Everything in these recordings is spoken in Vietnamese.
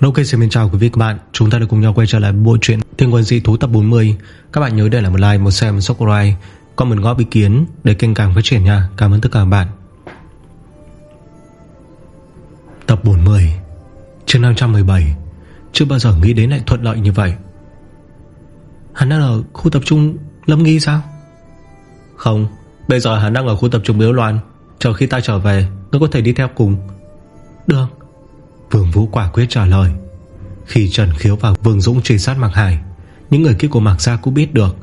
Ok xin chào quý vị các bạn. Chúng ta đã cùng nhau quay trở lại bộ truyện Thiên quân dị thú tập 40 Các bạn nhớ để lại một like, một share, một subscribe Comment góp ý kiến để kênh càng phát triển nha. Cảm ơn tất cả các bạn. Tập 40 Chương 517 Chưa bao giờ nghĩ đến lại thuận lợi như vậy. Hắn đang ở khu tập trung Lâm Nghi sao? Không Bây giờ hắn đang ở khu tập trung Biếu Loan. Chờ khi ta trở về Ngươi có thể đi theo cùng. Được. Vương Vũ quả quyết trả lời. Khi Trần Khiếu và Vương Dũng truy sát Mạc Hải, Những người kia của Mạc Gia cũng biết được.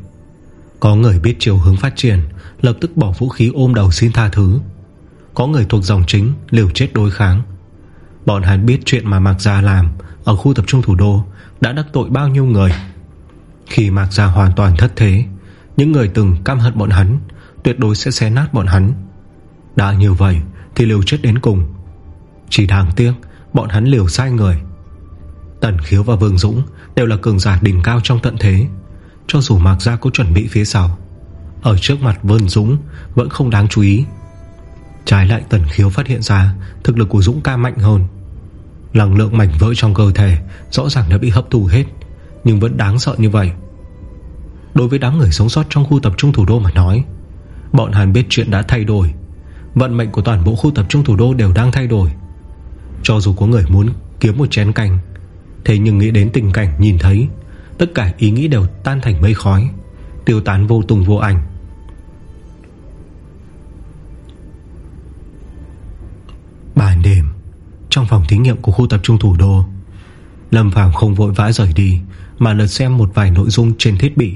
Có người biết chiều hướng phát triển, Lập tức bỏ vũ khí ôm đầu xin tha thứ. Có người thuộc dòng chính, Liều chết đối kháng. Bọn hắn biết chuyện mà Mạc Gia làm Ở khu tập trung thủ đô Đã đắc tội bao nhiêu người. Khi Mạc Gia hoàn toàn thất thế, Những người từng căm hận bọn hắn Tuyệt đối sẽ xé nát bọn hắn. Đã như vậy thì liều chết đến cùng. Chỉ đáng tiếc Bọn hắn liều sai người. Tần Khiếu và Vương Dũng Đều là cường giả đỉnh cao trong tận thế. Cho dù Mạc Gia có chuẩn bị phía sau, Ở trước mặt Vương Dũng Vẫn không đáng chú ý. Trái lại Tần Khiếu phát hiện ra Thực lực của Dũng ca mạnh hơn. Năng lượng mảnh vỡ trong cơ thể Rõ ràng đã bị hấp thụ hết, Nhưng vẫn đáng sợ như vậy. Đối với đám người sống sót trong khu tập trung thủ đô mà nói, Bọn hắn biết chuyện đã thay đổi. Vận mệnh của toàn bộ khu tập trung thủ đô đều đang thay đổi. Cho dù có người muốn kiếm một chén canh, Thế nhưng nghĩ đến tình cảnh nhìn thấy, Tất cả ý nghĩ đều tan thành mây khói, Tiêu tán vô tùng vô ảnh. Ban đêm, Trong phòng thí nghiệm của khu tập trung thủ đô, Lâm Phàm không vội vã rời đi, Mà lật xem một vài nội dung trên thiết bị.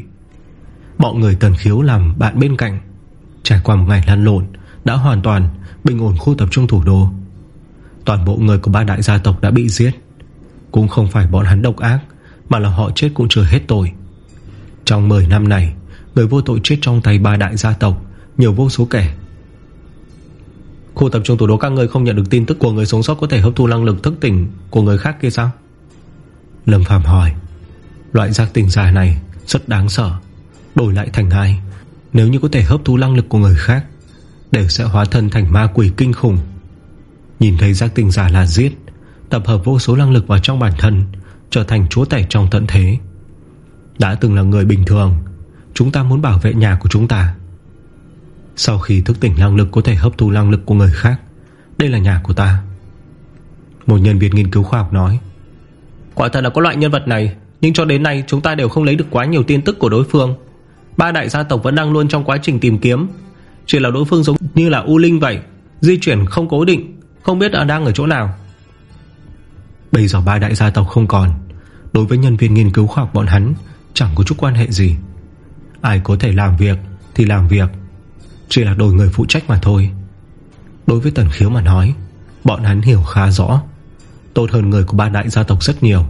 Bọn người tần khiếu làm bạn bên cạnh, Trải qua một ngày lăn lộn, Đã hoàn toàn bình ổn khu tập trung thủ đô. Toàn bộ người của ba đại gia tộc đã bị giết. Cũng không phải bọn hắn độc ác, Mà là họ chết cũng chưa hết tội. Trong 10 năm này, Người vô tội chết trong tay ba đại gia tộc, Nhiều vô số kẻ. Khu tập trung thủ đô các người không nhận được tin tức Của người sống sót có thể hấp thu năng lực thức tỉnh Của người khác kia sao? Lâm phàm hỏi. Loại giác tỉnh giả này rất đáng sợ, Đổi lại thành ai? Nếu như có thể hấp thu năng lực của người khác, Đều sẽ hóa thân thành ma quỷ kinh khủng. Nhìn thấy giác tình giả là giết, Tập hợp vô số năng lực vào trong bản thân, Trở thành chúa tể trong tận thế. Đã từng là người bình thường, Chúng ta muốn bảo vệ nhà của chúng ta. Sau khi thức tỉnh năng lực Có thể hấp thu năng lực của người khác, Đây là nhà của ta. Một nhân viên nghiên cứu khoa học nói, Quả thật là có loại nhân vật này, Nhưng cho đến nay chúng ta đều không lấy được quá nhiều tin tức của đối phương. Ba đại gia tộc vẫn đang luôn trong quá trình tìm kiếm. Chỉ là đối phương giống như là U Linh vậy, Di chuyển không cố định. Không biết đang ở chỗ nào. Bây giờ ba đại gia tộc không còn. Đối với nhân viên nghiên cứu khoa học bọn hắn, Chẳng có chút quan hệ gì. Ai có thể làm việc thì làm việc. Chỉ là đổi người phụ trách mà thôi. Đối với Tần Khiếu mà nói, Bọn hắn hiểu khá rõ. Tốt hơn người của ba đại gia tộc rất nhiều.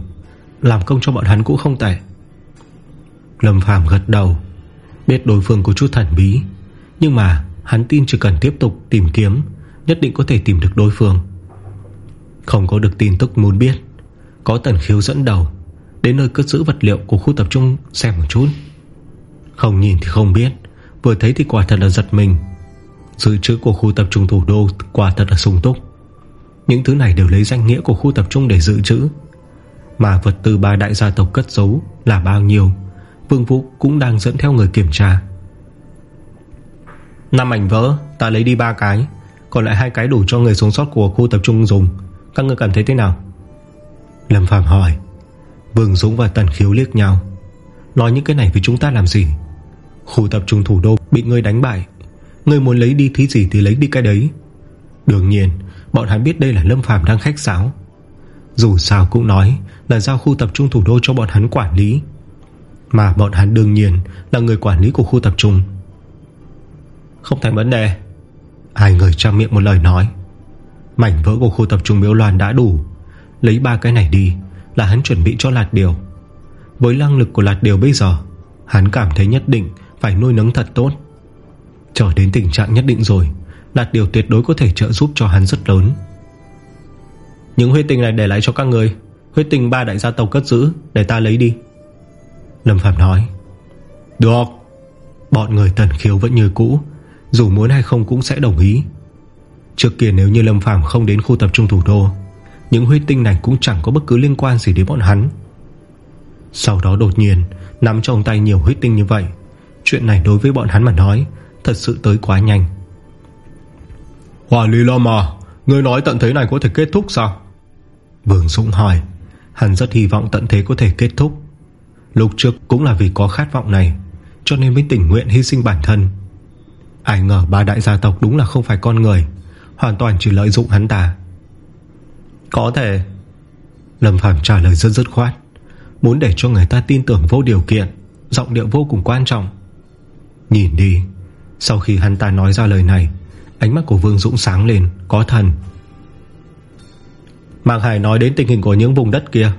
Làm công cho bọn hắn cũng không tệ. Lâm Phàm gật đầu. Biết đối phương có chút thần bí, Nhưng mà hắn tin chỉ cần tiếp tục tìm kiếm Nhất định có thể tìm được đối phương. Không có được tin tức muốn biết, Có tần khiếu dẫn đầu, Đến nơi cất giữ vật liệu của khu tập trung xem một chút. Không nhìn thì không biết, Vừa thấy thì quả thật là giật mình. Dự trữ của khu tập trung thủ đô Quả thật là sung túc. Những thứ này đều lấy danh nghĩa của khu tập trung để dự trữ. Mà vật tư ba đại gia tộc cất giấu Là bao nhiêu, Vương Vũ cũng đang dẫn theo người kiểm tra. Năm ảnh vỡ, Ta lấy đi ba cái. Còn lại hai cái đủ cho người sống sót của khu tập trung dùng. Các người cảm thấy thế nào? Lâm Phạm hỏi. Vương Dũng và Tần Khiếu liếc nhau. Nói những cái này với chúng ta làm gì? Khu tập trung thủ đô bị người đánh bại. Người muốn lấy đi thứ gì thì lấy đi cái đấy. Đương nhiên, Bọn hắn biết đây là Lâm Phàm đang khách sáo. Dù sao cũng nói Là giao khu tập trung thủ đô cho bọn hắn quản lý. Mà bọn hắn đương nhiên Là người quản lý của khu tập trung. Không thành vấn đề. Hai người trang miệng một lời nói. Mảnh vỡ của khu tập trung miếu loàn đã đủ. Lấy ba cái này đi, Là hắn chuẩn bị cho lạt điều. Với năng lực của lạt điều bây giờ, Hắn cảm thấy nhất định phải nuôi nấng thật tốt. Trở đến tình trạng nhất định rồi Lạt điều tuyệt đối có thể trợ giúp cho hắn rất lớn. Những huyết tình này để lại cho các người. Huyết tình ba đại gia tộc cất giữ, Để ta lấy đi. Lâm Phạm nói. Được. Bọn người tần khiếu vẫn như cũ dù muốn hay không cũng sẽ đồng ý. Trước kia nếu như Lâm Phàm không đến khu tập trung thủ đô Những huyết tinh này cũng chẳng có bất cứ liên quan gì đến bọn hắn. Sau đó đột nhiên Nắm trong tay nhiều huyết tinh như vậy Chuyện này đối với bọn hắn mà nói Thật sự tới quá nhanh. Hòa Lý Lo mà Ngươi nói tận thế này có thể kết thúc sao? Vương Dũng hỏi Hắn rất hy vọng tận thế có thể kết thúc. Lúc trước cũng là vì có khát vọng này Cho nên mới tình nguyện hy sinh bản thân Ai ngờ ba đại gia tộc đúng là không phải con người, Hoàn toàn chỉ lợi dụng hắn ta. Có thể, Lâm Phàm trả lời rất dứt khoát, Muốn để cho người ta tin tưởng vô điều kiện, Giọng điệu vô cùng quan trọng. Nhìn đi, Sau khi hắn ta nói ra lời này, Ánh mắt của Vương Dũng sáng lên, Có thần. Mạc Hải nói đến tình hình của những vùng đất kia,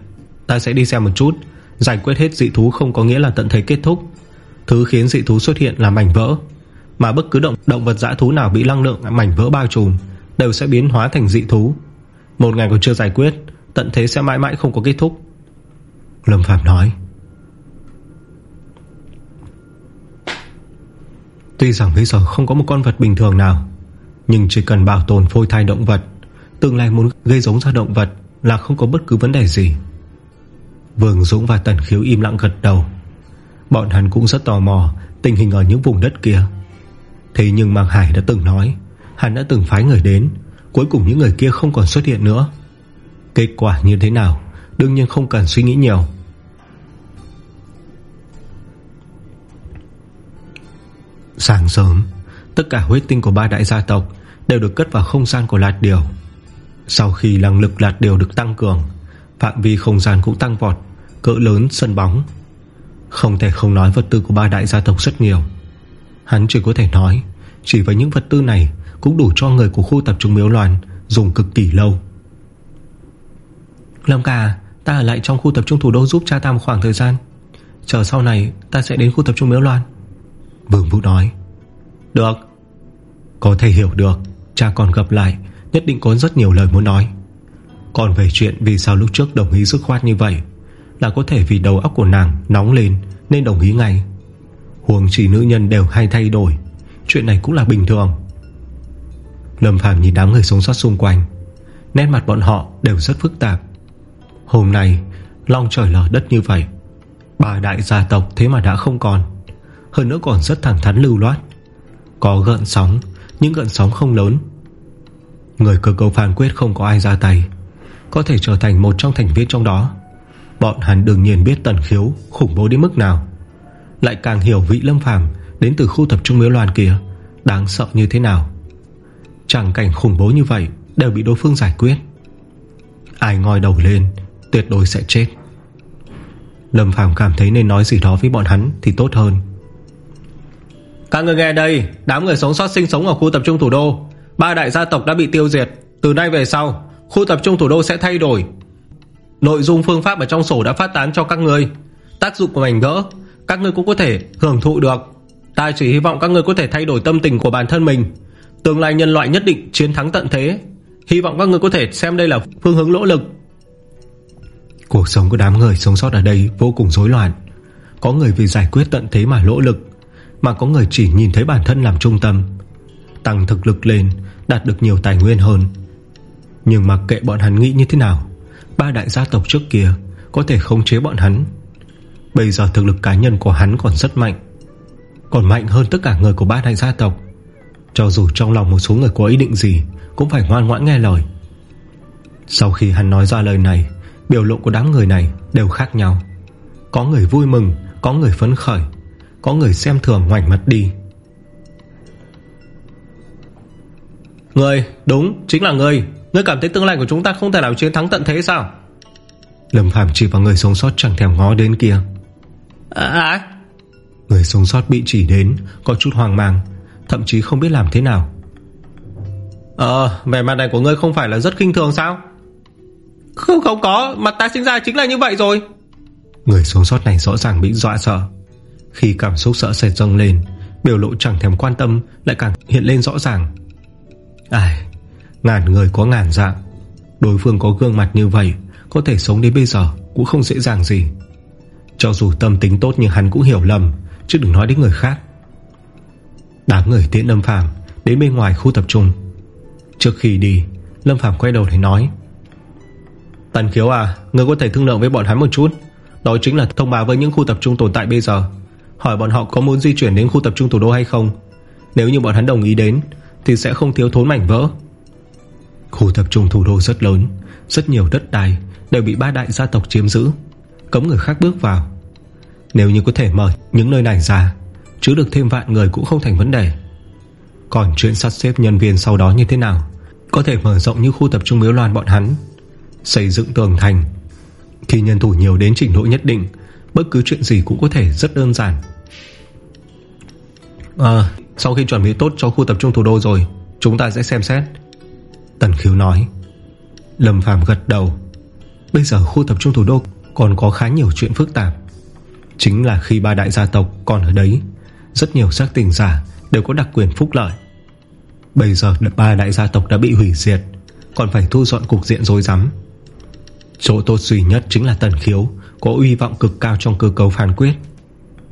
Ta sẽ đi xem một chút, Giải quyết hết dị thú không có nghĩa là tận thế kết thúc. Thứ khiến dị thú xuất hiện là mảnh vỡ. Mà bất cứ động động vật dã thú nào Bị năng lượng, mảnh vỡ bao trùm, Đều sẽ biến hóa thành dị thú. Một ngày còn chưa giải quyết, Tận thế sẽ mãi mãi không có kết thúc. Lâm Phạm nói. Tuy rằng bây giờ không có một con vật bình thường nào, Nhưng chỉ cần bảo tồn phôi thai động vật, Tương lai muốn gây giống ra động vật Là không có bất cứ vấn đề gì. Vương Dũng và Tần Khiếu im lặng gật đầu. Bọn hắn cũng rất tò mò Tình hình ở những vùng đất kia. Thế nhưng Mạc Hải đã từng nói, Hắn đã từng phái người đến, Cuối cùng những người kia không còn xuất hiện nữa. Kết quả như thế nào, Đương nhiên không cần suy nghĩ nhiều. Sáng sớm, Tất cả huyết tinh của ba đại gia tộc Đều được cất vào không gian của Lạt Điều. Sau khi năng lực Lạt Điều được tăng cường, Phạm vi không gian cũng tăng vọt, Cỡ lớn, sân bóng. Không thể không nói vật tư của ba đại gia tộc rất nhiều. Hắn chỉ có thể nói, Chỉ với những vật tư này Cũng đủ cho người của khu tập trung miếu loạn Dùng cực kỳ lâu. Lâm ca, Ta ở lại trong khu tập trung thủ đô giúp cha ta một khoảng thời gian. Chờ sau này ta sẽ đến khu tập trung miếu loan Vương Vũ nói. Được. Có thể hiểu được, Cha còn gặp lại, Nhất định có rất nhiều lời muốn nói. Còn về chuyện vì sao lúc trước đồng ý dứt khoát như vậy, Là có thể vì đầu óc của nàng Nóng lên nên đồng ý ngay. Huồng chỉ nữ nhân đều hay thay đổi. Chuyện này cũng là bình thường. Lâm Phàm nhìn đám người sống sót xung quanh. Nét mặt bọn họ đều rất phức tạp. Hôm nay, Long trời lở đất như vậy Bà đại gia tộc thế mà đã không còn. Hơn nữa còn rất thẳng thắn lưu loát. Có gợn sóng Những gợn sóng không lớn. Người cơ cấu phán quyết không có ai ra tay, Có thể trở thành một trong thành viên trong đó. Bọn hắn đương nhiên biết tần khiếu Khủng bố đến mức nào. Lại càng hiểu vị lâm phàm Đến từ khu tập trung miếu loàn kia, Đáng sợ như thế nào. Chẳng cảnh khủng bố như vậy Đều bị đối phương giải quyết. Ai ngoi đầu lên, Tuyệt đối sẽ chết. Lâm Phàm cảm thấy nên nói gì đó với bọn hắn Thì tốt hơn. Các người nghe đây, Đám người sống sót sinh sống ở khu tập trung thủ đô. Ba đại gia tộc đã bị tiêu diệt. Từ nay về sau, Khu tập trung thủ đô sẽ thay đổi. Nội dung phương pháp ở trong sổ đã phát tán cho các người. Tác dụng của mảnh vỡ các ngươi cũng có thể hưởng thụ được. Ta chỉ hy vọng các ngươi có thể thay đổi tâm tình của bản thân mình. Tương lai nhân loại nhất định chiến thắng tận thế. Hy vọng các ngươi có thể xem đây là phương hướng lỗ lực. Cuộc sống của đám người sống sót ở đây vô cùng rối loạn. Có người vì giải quyết tận thế mà lỗ lực, Mà có người chỉ nhìn thấy bản thân làm trung tâm, Tăng thực lực lên, Đạt được nhiều tài nguyên hơn. Nhưng mà kệ bọn hắn nghĩ như thế nào, Ba đại gia tộc trước kia Có thể khống chế bọn hắn? Bây giờ thực lực cá nhân của hắn còn rất mạnh Còn mạnh hơn tất cả người của ba đại gia tộc. Cho dù trong lòng một số người có ý định gì Cũng phải ngoan ngoãn nghe lời. Sau khi hắn nói ra lời này Biểu lộ của đám người này đều khác nhau. Có người vui mừng Có người phấn khởi Có người xem thường ngoảnh mặt đi. Người, đúng, chính là người. Ngươi cảm thấy tương lai của chúng ta không thể nào chiến thắng tận thế sao? Lâm Phạm chỉ vào người sống sót chẳng thèm ngó đến kia. À. Người sống sót bị chỉ đến Có chút hoang mang Thậm chí không biết làm thế nào. Ờ, vẻ mặt này của ngươi không phải là rất kinh thường sao? Không không có Mặt ta sinh ra chính là như vậy rồi. Người sống sót này rõ ràng bị dọa sợ. Khi cảm xúc sợ sệt dâng lên Biểu lộ chẳng thèm quan tâm Lại càng hiện lên rõ ràng. Ai Ngàn người có ngàn dạng. Đối phương có gương mặt như vậy Có thể sống đến bây giờ cũng không dễ dàng gì cho dù tâm tính tốt Nhưng hắn cũng hiểu lầm, Chứ đừng nói đến người khác. Đám người tiễn Lâm Phàm Đến bên ngoài khu tập trung. Trước khi đi, Lâm Phàm quay đầu để nói, Tần khiếu à người có thể thương lượng với bọn hắn một chút. Đó chính là thông báo với những khu tập trung tồn tại bây giờ. Hỏi bọn họ có muốn di chuyển đến khu tập trung thủ đô hay không. Nếu như bọn hắn đồng ý đến, Thì sẽ không thiếu thốn mảnh vỡ. Khu tập trung thủ đô rất lớn, Rất nhiều đất đai Đều bị ba đại gia tộc chiếm giữ. Cấm người khác bước vào. Nếu như có thể mở những nơi này ra Chứ được thêm vạn người cũng không thành vấn đề. Còn chuyện sắp xếp nhân viên sau đó như thế nào, Có thể mở rộng như khu tập trung miếu loan bọn hắn, Xây dựng tường thành. Khi nhân thủ nhiều đến trình độ nhất định, Bất cứ chuyện gì cũng có thể rất đơn giản. À Sau khi chuẩn bị tốt cho khu tập trung thủ đô rồi, Chúng ta sẽ xem xét. Tần khiếu nói. Lâm Phàm gật đầu. Bây giờ khu tập trung thủ đô còn có khá nhiều chuyện phức tạp. Chính là khi ba đại gia tộc còn ở đấy, Rất nhiều xác tình giả Đều có đặc quyền phúc lợi. Bây giờ ba đại gia tộc đã bị hủy diệt, Còn phải thu dọn cục diện dối rắm. Chỗ tốt duy nhất chính là tần khiếu, Có uy vọng cực cao trong cơ cấu phán quyết.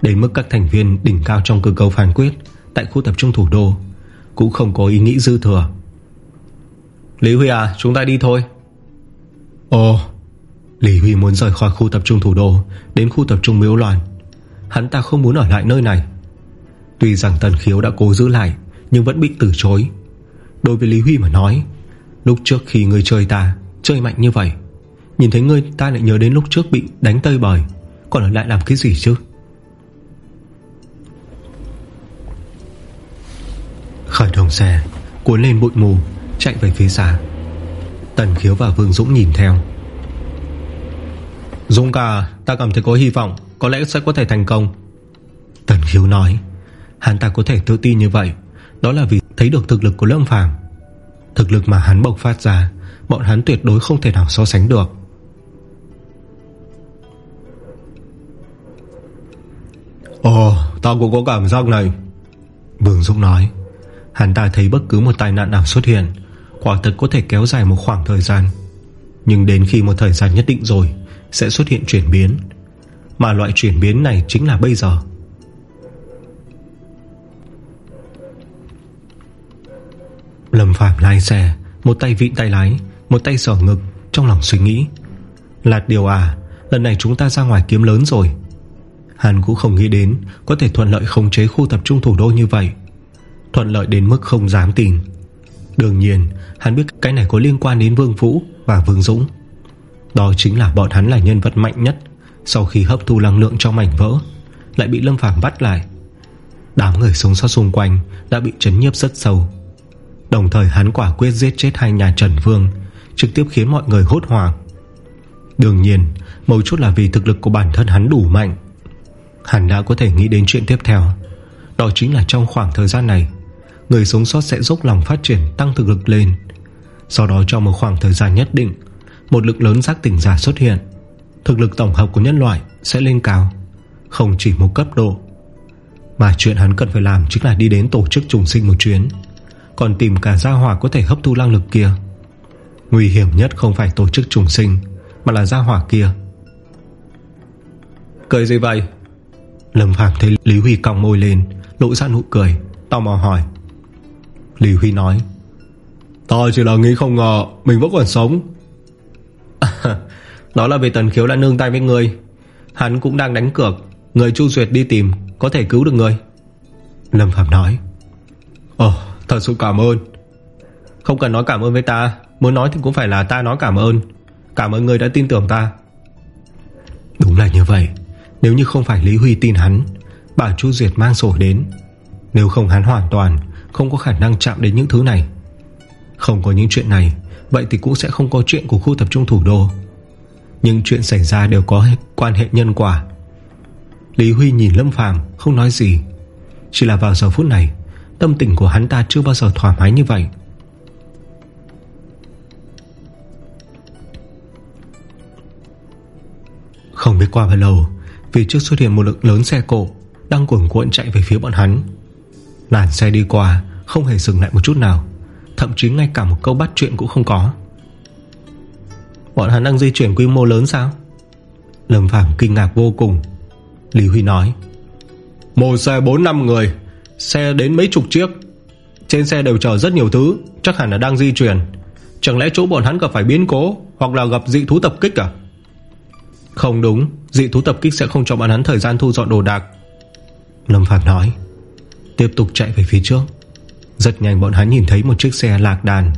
Đến mức các thành viên đỉnh cao trong cơ cấu phán quyết Tại khu tập trung thủ đô Cũng không có ý nghĩ dư thừa. Lý Huy à chúng ta đi thôi. Ồ Lý Huy muốn rời khỏi khu tập trung thủ đô, Đến khu tập trung miếu loạn. Hắn ta không muốn ở lại nơi này. Tuy rằng Tần Khiếu đã cố giữ lại, Nhưng vẫn bị từ chối. Đối với Lý Huy mà nói, Lúc trước khi người chơi ta Chơi mạnh như vậy, Nhìn thấy người ta lại nhớ đến lúc trước bị đánh tơi bời, Còn ở lại làm cái gì chứ? Khởi động xe, Cuốn lên bụi mù, Chạy về phía xa. Tần Khiếu và Vương Dũng nhìn theo. Dũng ca, Ta cảm thấy có hy vọng, Có lẽ sẽ có thể thành công. Tần Khiếu nói, Hắn ta có thể tự tin như vậy, Đó là vì thấy được thực lực của Lâm Phàm. Thực lực mà hắn bộc phát ra, Bọn hắn tuyệt đối không thể nào so sánh được. Ồ, ta cũng có cảm giác này. Vương Dũng nói, Hắn ta thấy bất cứ một tai nạn nào xuất hiện, Quả thật có thể kéo dài một khoảng thời gian. Nhưng đến khi một thời gian nhất định rồi sẽ xuất hiện chuyển biến. Mà loại chuyển biến này chính là bây giờ. Lâm Phạm lái xe, Một tay vịn tay lái, Một tay sỏ ngực Trong lòng suy nghĩ. Lạt điều à Lần này chúng ta ra ngoài kiếm lớn rồi. Hắn cũng không nghĩ đến Có thể thuận lợi khống chế khu tập trung thủ đô như vậy. Thuận lợi đến mức không dám tin. Đương nhiên, Hắn biết cái này có liên quan đến Vương Vũ Và Vương Dũng. Đó chính là bọn hắn là nhân vật mạnh nhất. Sau khi hấp thu năng lượng trong mảnh vỡ, Lại bị Lâm Phàm bắt lại. Đám người sống sót xung quanh Đã bị chấn nhiếp rất sâu. Đồng thời hắn quả quyết giết chết hai nhà Trần Vương, Trực tiếp khiến mọi người hốt hoảng. Đương nhiên, Mấu chút là vì thực lực của bản thân hắn đủ mạnh. Hắn đã có thể nghĩ đến chuyện tiếp theo. Đó chính là trong khoảng thời gian này, Người sống sót sẽ dốc lòng phát triển, Tăng thực lực lên. Sau đó trong một khoảng thời gian nhất định một lực lớn giác tỉnh giả xuất hiện. Thực lực tổng hợp của nhân loại sẽ lên cao Không chỉ một cấp độ. Mà chuyện hắn cần phải làm Chính là đi đến tổ chức trùng sinh một chuyến Còn tìm cả gia hỏa có thể hấp thu năng lực kia. Nguy hiểm nhất không phải tổ chức trùng sinh Mà là gia hỏa kia. Cười gì vậy Lâm Phạm thấy Lý Huy còng môi lên Lộ ra nụ cười Tò mò hỏi. Lý Huy nói Ta chỉ là nghĩ không ngờ Mình vẫn còn sống Đó là vì Tần Khiếu đã nương tay với người. Hắn cũng đang đánh cược. Người Chu Duyệt đi tìm, Có thể cứu được người. Lâm Phạm nói. Ồ, thật sự cảm ơn. Không cần nói cảm ơn với ta. Muốn nói thì cũng phải là ta nói cảm ơn. Cảm ơn người đã tin tưởng ta. Đúng là như vậy. Nếu như không phải Lý Huy tin hắn bảo Chu Duyệt mang sổ đến. Nếu không hắn hoàn toàn, Không có khả năng chạm đến những thứ này. Không có những chuyện này Vậy thì cũng sẽ không có chuyện của khu tập trung thủ đô. Nhưng chuyện xảy ra đều có quan hệ nhân quả. Lý Huy nhìn Lâm Phàm, Không nói gì. Chỉ là vào giờ phút này, Tâm tình của hắn ta chưa bao giờ thoải mái như vậy. Không biết qua bao lâu vì trước xuất hiện một lượng lớn xe cộ, Đang cuộn cuộn chạy về phía bọn hắn. Làn xe đi qua, Không hề dừng lại một chút nào. Thậm chí ngay cả một câu bắt chuyện cũng không có. Bọn hắn đang di chuyển quy mô lớn sao? Lâm Phàm kinh ngạc vô cùng. Lý Huy nói, Một xe 4-5 người, Xe đến mấy chục chiếc. Trên xe đều chở rất nhiều thứ, Chắc hẳn là đang di chuyển. Chẳng lẽ chỗ bọn hắn gặp phải biến cố, Hoặc là gặp dị thú tập kích à? Không đúng, Dị thú tập kích sẽ không cho bọn hắn thời gian thu dọn đồ đạc. Lâm Phạm nói, Tiếp tục chạy về phía trước. Rất nhanh bọn hắn nhìn thấy một chiếc xe lạc đàn.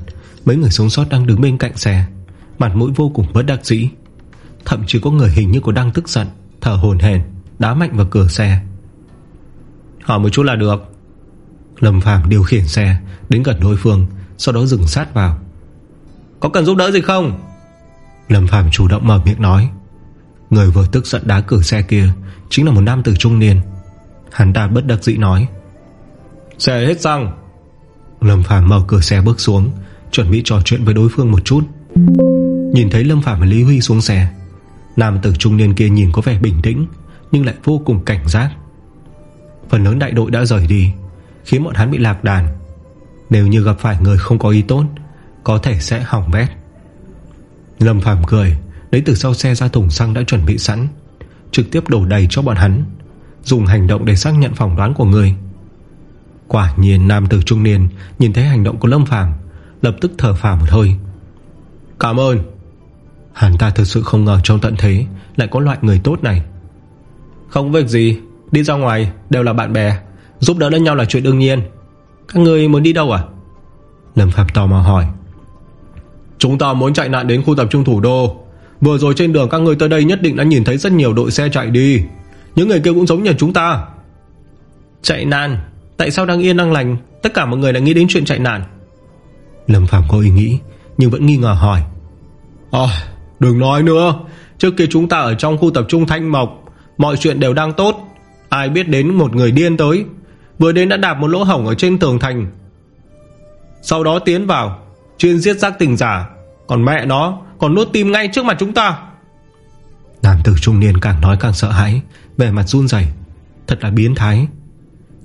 Mấy người sống sót đang đứng bên cạnh xe. Mặt mũi vô cùng bất đắc dĩ. Thậm chí có người hình như có đang tức giận, Thở hồn hển, Đá mạnh vào cửa xe. Hỏi một chút là được. Lâm Phàm điều khiển xe, Đến gần đối phương, Sau đó dừng sát vào. Có cần giúp đỡ gì không? Lâm Phàm chủ động mở miệng nói. Người vừa tức giận đá cửa xe kia, Chính là một nam tử trung niên. Hắn ta bất đắc dĩ nói. Xe hết xăng. Lâm Phàm mở cửa xe bước xuống, Chuẩn bị trò chuyện với đối phương một chút. Nhìn thấy Lâm Phàm và Lý Huy xuống xe, Nam tử trung niên kia nhìn có vẻ bình tĩnh, Nhưng lại vô cùng cảnh giác. Phần lớn đại đội đã rời đi, Khiến bọn hắn bị lạc đàn. Nếu như gặp phải người không có ý tốt, Có thể sẽ hỏng bét. Lâm Phàm cười, Lấy từ sau xe ra thùng xăng đã chuẩn bị sẵn, Trực tiếp đổ đầy cho bọn hắn, Dùng hành động để xác nhận phỏng đoán của người. Quả nhiên nam tử trung niên Nhìn thấy hành động của Lâm Phàm, Lập tức thở phào một hơi. Cảm ơn. Hắn ta thực sự không ngờ trong tận thế Lại có loại người tốt này. Không việc gì, Đi ra ngoài đều là bạn bè, Giúp đỡ lẫn nhau là chuyện đương nhiên. Các người muốn đi đâu à? Lâm Phạm tò mò hỏi. Chúng ta muốn chạy nạn đến khu tập trung thủ đô. Vừa rồi trên đường các người tới đây nhất định đã nhìn thấy rất nhiều đội xe chạy đi. Những người kia cũng giống như chúng ta. Chạy nạn? Tại sao đang yên đang lành? Tất cả mọi người lại nghĩ đến chuyện chạy nạn. Lâm Phạm có ý nghĩ Nhưng vẫn nghi ngờ hỏi. À đừng nói nữa. Trước kia chúng ta ở trong khu tập trung Thanh Mộc Mọi chuyện đều đang tốt. Ai biết đến một người điên tới. Vừa đến đã đạp một lỗ hổng ở trên tường thành. Sau đó tiến vào Chuyên giết giác tình giả. Còn mẹ nó còn nuốt tim ngay trước mặt chúng ta. Nam tử trung niên càng nói càng sợ hãi Vẻ mặt run dày Thật là biến thái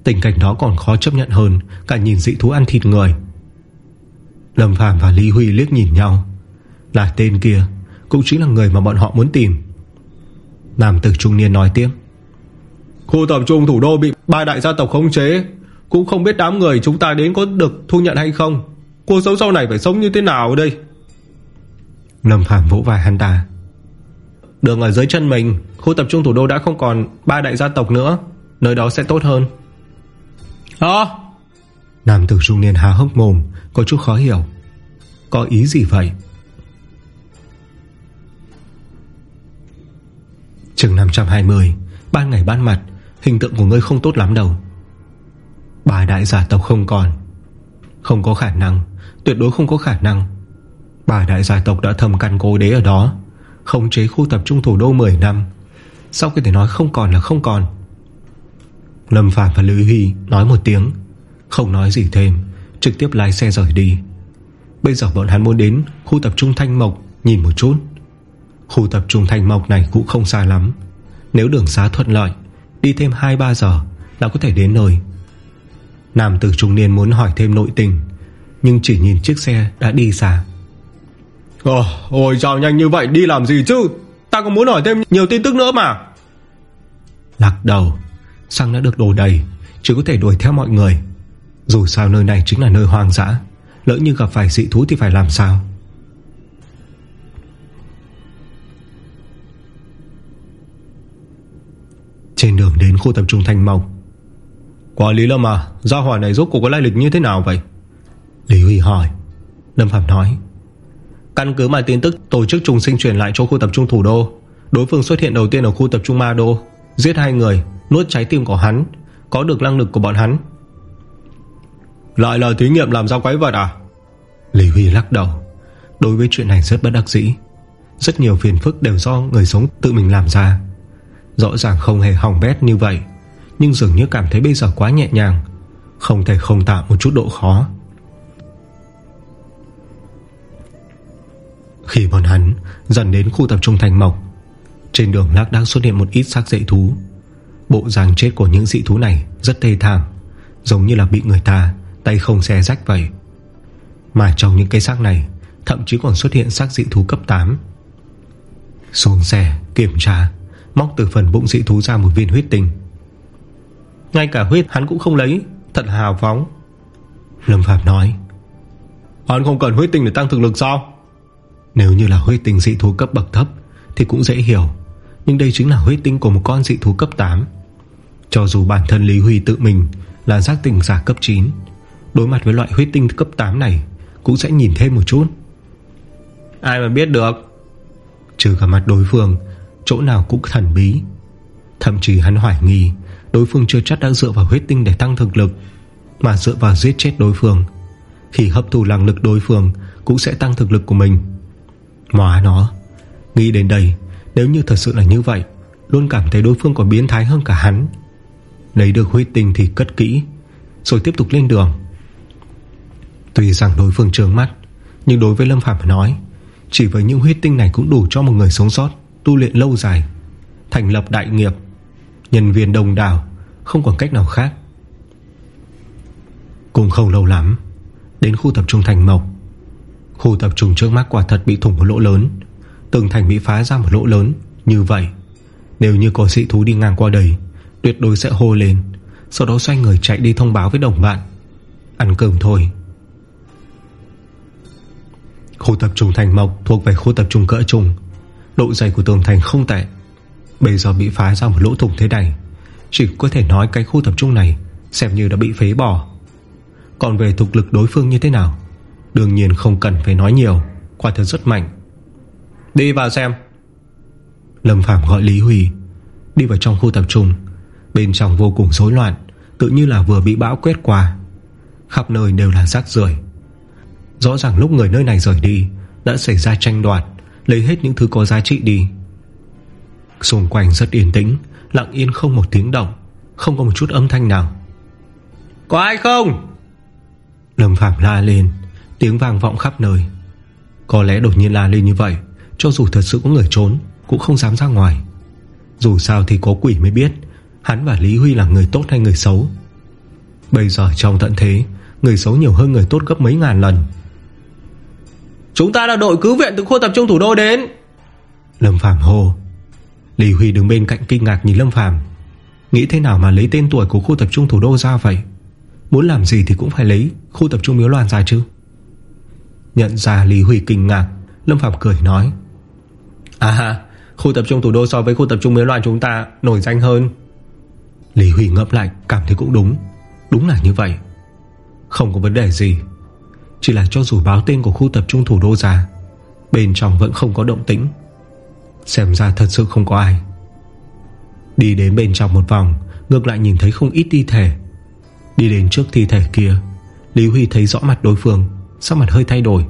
Tình cảnh đó còn khó chấp nhận hơn Cả nhìn dị thú ăn thịt người. Lâm Phàm và Lý Huy liếc nhìn nhau. Là tên kia Cũng chính là người mà bọn họ muốn tìm. Nam tử trung niên nói tiếp. Khu tập trung thủ đô bị ba đại gia tộc khống chế Cũng không biết đám người chúng ta đến có được thu nhận hay không. Cuộc sống sau này phải sống như thế nào đây? Lâm Phàm vỗ vai hắn ta. Đường ở dưới chân mình Khu tập trung thủ đô đã không còn ba đại gia tộc nữa Nơi đó sẽ tốt hơn Hả Nam tử trung niên há hốc mồm, Có chút khó hiểu. Có ý gì vậy? Trường 520 Ban ngày ban mặt, Hình tượng của ngươi không tốt lắm đâu. Bà đại gia tộc không còn. Không có khả năng, Tuyệt đối không có khả năng. Bà đại gia tộc đã thầm căn cố đế ở đó Không chế khu tập trung thủ đô 10 năm. Sao có thể nói không còn là không còn? Lâm Phạm và Lữ Huy nói một tiếng Không nói gì thêm Trực tiếp lái xe rời đi. Bây giờ bọn hắn muốn đến khu tập trung Thanh Mộc Nhìn một chút. Khu tập trung Thanh Mộc này cũng không xa lắm. Nếu đường xá thuận lợi Đi thêm 2-3 giờ là có thể đến nơi. Nam tử trung niên muốn hỏi thêm nội tình Nhưng chỉ nhìn chiếc xe đã đi xa. Ồ, ôi sao nhanh như vậy đi làm gì chứ? Ta còn muốn hỏi thêm nhiều tin tức nữa mà. Lạc đầu Xăng đã được đổ đầy, Chỉ có thể đuổi theo mọi người. Dù sao nơi này chính là nơi hoang dã, Lỡ như gặp phải dị thú thì phải làm sao? Trên đường đến khu tập trung Thanh Mộc. Quả lý Lâm à Gia hỏa này rốt cuộc có lai lịch như thế nào vậy? Lý Huy hỏi. Lâm Phạm nói. Căn cứ mà tin tức, tổ chức trùng sinh truyền lại cho khu tập trung thủ đô. Đối phương xuất hiện đầu tiên ở khu tập trung Ma Đô, Giết hai người Nuốt trái tim của hắn Có được năng lực của bọn hắn. Lại là thí nghiệm làm ra quái vật à? Lý Huy lắc đầu. Đối với chuyện này rất bất đắc dĩ. Rất nhiều phiền phức đều do người sống tự mình làm ra. Rõ ràng không hề hỏng bét như vậy Nhưng dường như cảm thấy bây giờ quá nhẹ nhàng Không thể không tạo một chút độ khó. Khi bọn hắn dần đến khu tập trung thành mộc Trên đường lác đang xuất hiện một ít xác dị thú Bộ dáng chết của những dị thú này Rất tê thảm, Giống như là bị người ta Tay không xe rách vậy. Mà trong những cái xác này, Thậm chí còn xuất hiện xác dị thú cấp 8 Xuống xe, kiểm tra, Móc từ phần bụng dị thú ra một viên huyết tinh. Ngay cả huyết hắn cũng không lấy, Thật hào phóng. Lâm Phạm nói, Hắn không cần huyết tinh để tăng thực lực sao? Nếu như là huyết tinh dị thú cấp bậc thấp Thì cũng dễ hiểu. Nhưng đây chính là huyết tinh của một con dị thú cấp 8 Cho dù bản thân Lý Huy tự mình Là giác tình giả cấp 9 Đối mặt với loại huyết tinh cấp 8 này Cũng sẽ nhìn thêm một chút. Ai mà biết được? Trừ cả mặt đối phương Chỗ nào cũng thần bí. Thậm chí hắn hoài nghi Đối phương chưa chắc đã dựa vào huyết tinh để tăng thực lực Mà dựa vào giết chết đối phương. Khi hấp thụ năng lực đối phương Cũng sẽ tăng thực lực của mình. Móa nó Nghĩ đến đây nếu như thật sự là như vậy, Luôn cảm thấy đối phương còn biến thái hơn cả hắn. Lấy được huyết tinh thì cất kỹ, Rồi tiếp tục lên đường. Tuy rằng đối phương trướng mắt, Nhưng đối với Lâm Phạm mà nói, Chỉ với những huyết tinh này cũng đủ cho một người sống sót, Tu luyện lâu dài, Thành lập đại nghiệp, Nhân viên đồng đảo, Không còn cách nào khác. Cũng không lâu lắm, Đến khu tập trung thành mộc. Khu tập trung trước mắt quả thật bị thủng một lỗ lớn. Tường thành bị phá ra một lỗ lớn. Như vậy, Nếu như có dị thú đi ngang qua đây, Tuyệt đối sẽ hô lên. Sau đó xoay người chạy đi thông báo với đồng bạn. Ăn cơm thôi. Khu tập trung thành mộc thuộc về khu tập trung cỡ trung. Độ dày của tường thành không tệ. Bây giờ bị phá ra một lỗ thủng thế này, Chỉ có thể nói cái khu tập trung này Xem như đã bị phế bỏ. Còn về thực lực đối phương như thế nào? Đương nhiên không cần phải nói nhiều, Quả thật rất mạnh. Đi vào xem. Lâm Phạm gọi Lý Huy Đi vào trong khu tập trung. Bên trong vô cùng rối loạn Tự như là vừa bị bão quét qua. Khắp nơi đều là rác rưởi. Rõ ràng lúc người nơi này rời đi Đã xảy ra tranh đoạt Lấy hết những thứ có giá trị đi. Xung quanh rất yên tĩnh Lặng yên không một tiếng động Không có một chút âm thanh nào. Có ai không? Lâm Phạm la lên Tiếng vang vọng khắp nơi. Có lẽ đột nhiên la lên như vậy Cho dù thật sự có người trốn Cũng không dám ra ngoài. Dù sao thì có quỷ mới biết Hắn và Lý Huy là người tốt hay người xấu. Bây giờ trong tận thế Người xấu nhiều hơn người tốt gấp mấy ngàn lần. Chúng ta là đội cứu viện từ khu tập trung thủ đô đến. Lâm Phạm hô. Lý Huy đứng bên cạnh kinh ngạc nhìn Lâm Phàm. Nghĩ thế nào mà lấy tên tuổi của khu tập trung thủ đô ra vậy? Muốn làm gì thì cũng phải lấy Khu tập trung miếu loạn ra chứ. Nhận ra Lý Huy kinh ngạc Lâm Phạm cười nói À khu tập trung thủ đô so với khu tập trung miếu loạn chúng ta Nổi danh hơn. Lý Huy ngẫm lại, cảm thấy cũng đúng. Đúng là như vậy. Không có vấn đề gì. Chỉ là cho dù báo tên của khu tập trung thủ đô ra, Bên trong vẫn không có động tĩnh. Xem ra thật sự không có ai. Đi đến bên trong một vòng, Ngược lại nhìn thấy không ít thi thể. Đi đến trước thi thể kia, Lý Huy thấy rõ mặt đối phương, Sắc mặt hơi thay đổi.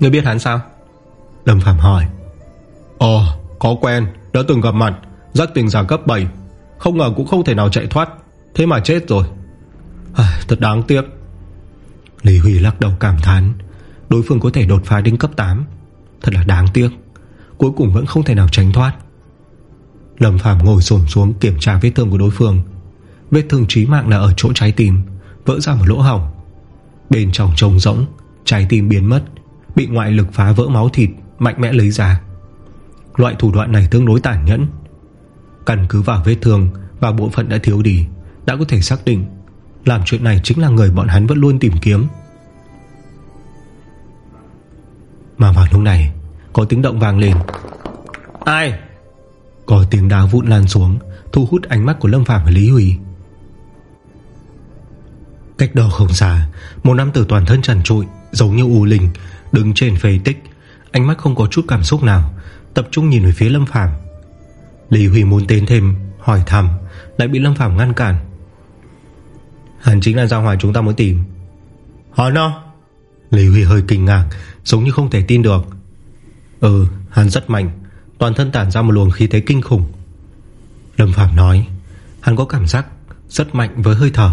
Người biết hắn sao? Lâm Phạm hỏi. Ồ có quen Đã từng gặp mặt Giác tình giả cấp 7 Không ngờ cũng không thể nào chạy thoát Thế mà chết rồi. À, Thật đáng tiếc. Lý Huy lắc đầu cảm thán. Đối phương có thể đột phá đến cấp 8 Thật là đáng tiếc. Cuối cùng vẫn không thể nào tránh thoát. Lâm Phàm ngồi xổm xuống kiểm tra vết thương của đối phương. Vết thương trí mạng là ở chỗ trái tim Vỡ ra một lỗ hỏng. Bên trong trống rỗng Trái tim biến mất Bị ngoại lực phá vỡ máu thịt Mạnh mẽ lấy ra. Loại thủ đoạn này tương đối tàn nhẫn. Căn cứ vào vết thương Và bộ phận đã thiếu đi Đã có thể xác định Làm chuyện này chính là người bọn hắn vẫn luôn tìm kiếm. Mà vào lúc này có tiếng động vang lên. Ai? Có tiếng đá vụn lan xuống Thu hút ánh mắt của Lâm Phạm và Lý Huy. Cách đó không xa Một nam tử toàn thân trần trụi Giống như u linh Đứng trên phế tích Ánh mắt không có chút cảm xúc nào, Tập trung nhìn về phía Lâm Phạm Lý Huy muốn tên thêm, Hỏi thăm, Lại bị Lâm Phạm ngăn cản. Hẳn chính là ra Hoài chúng ta muốn tìm. Hỏi nó. Lý Huy hơi kinh ngạc, Giống như không thể tin được. Ừ hắn rất mạnh, Toàn thân tản ra một luồng khí thế kinh khủng. Lâm Phạm nói, Hắn có cảm giác rất mạnh với hơi thở.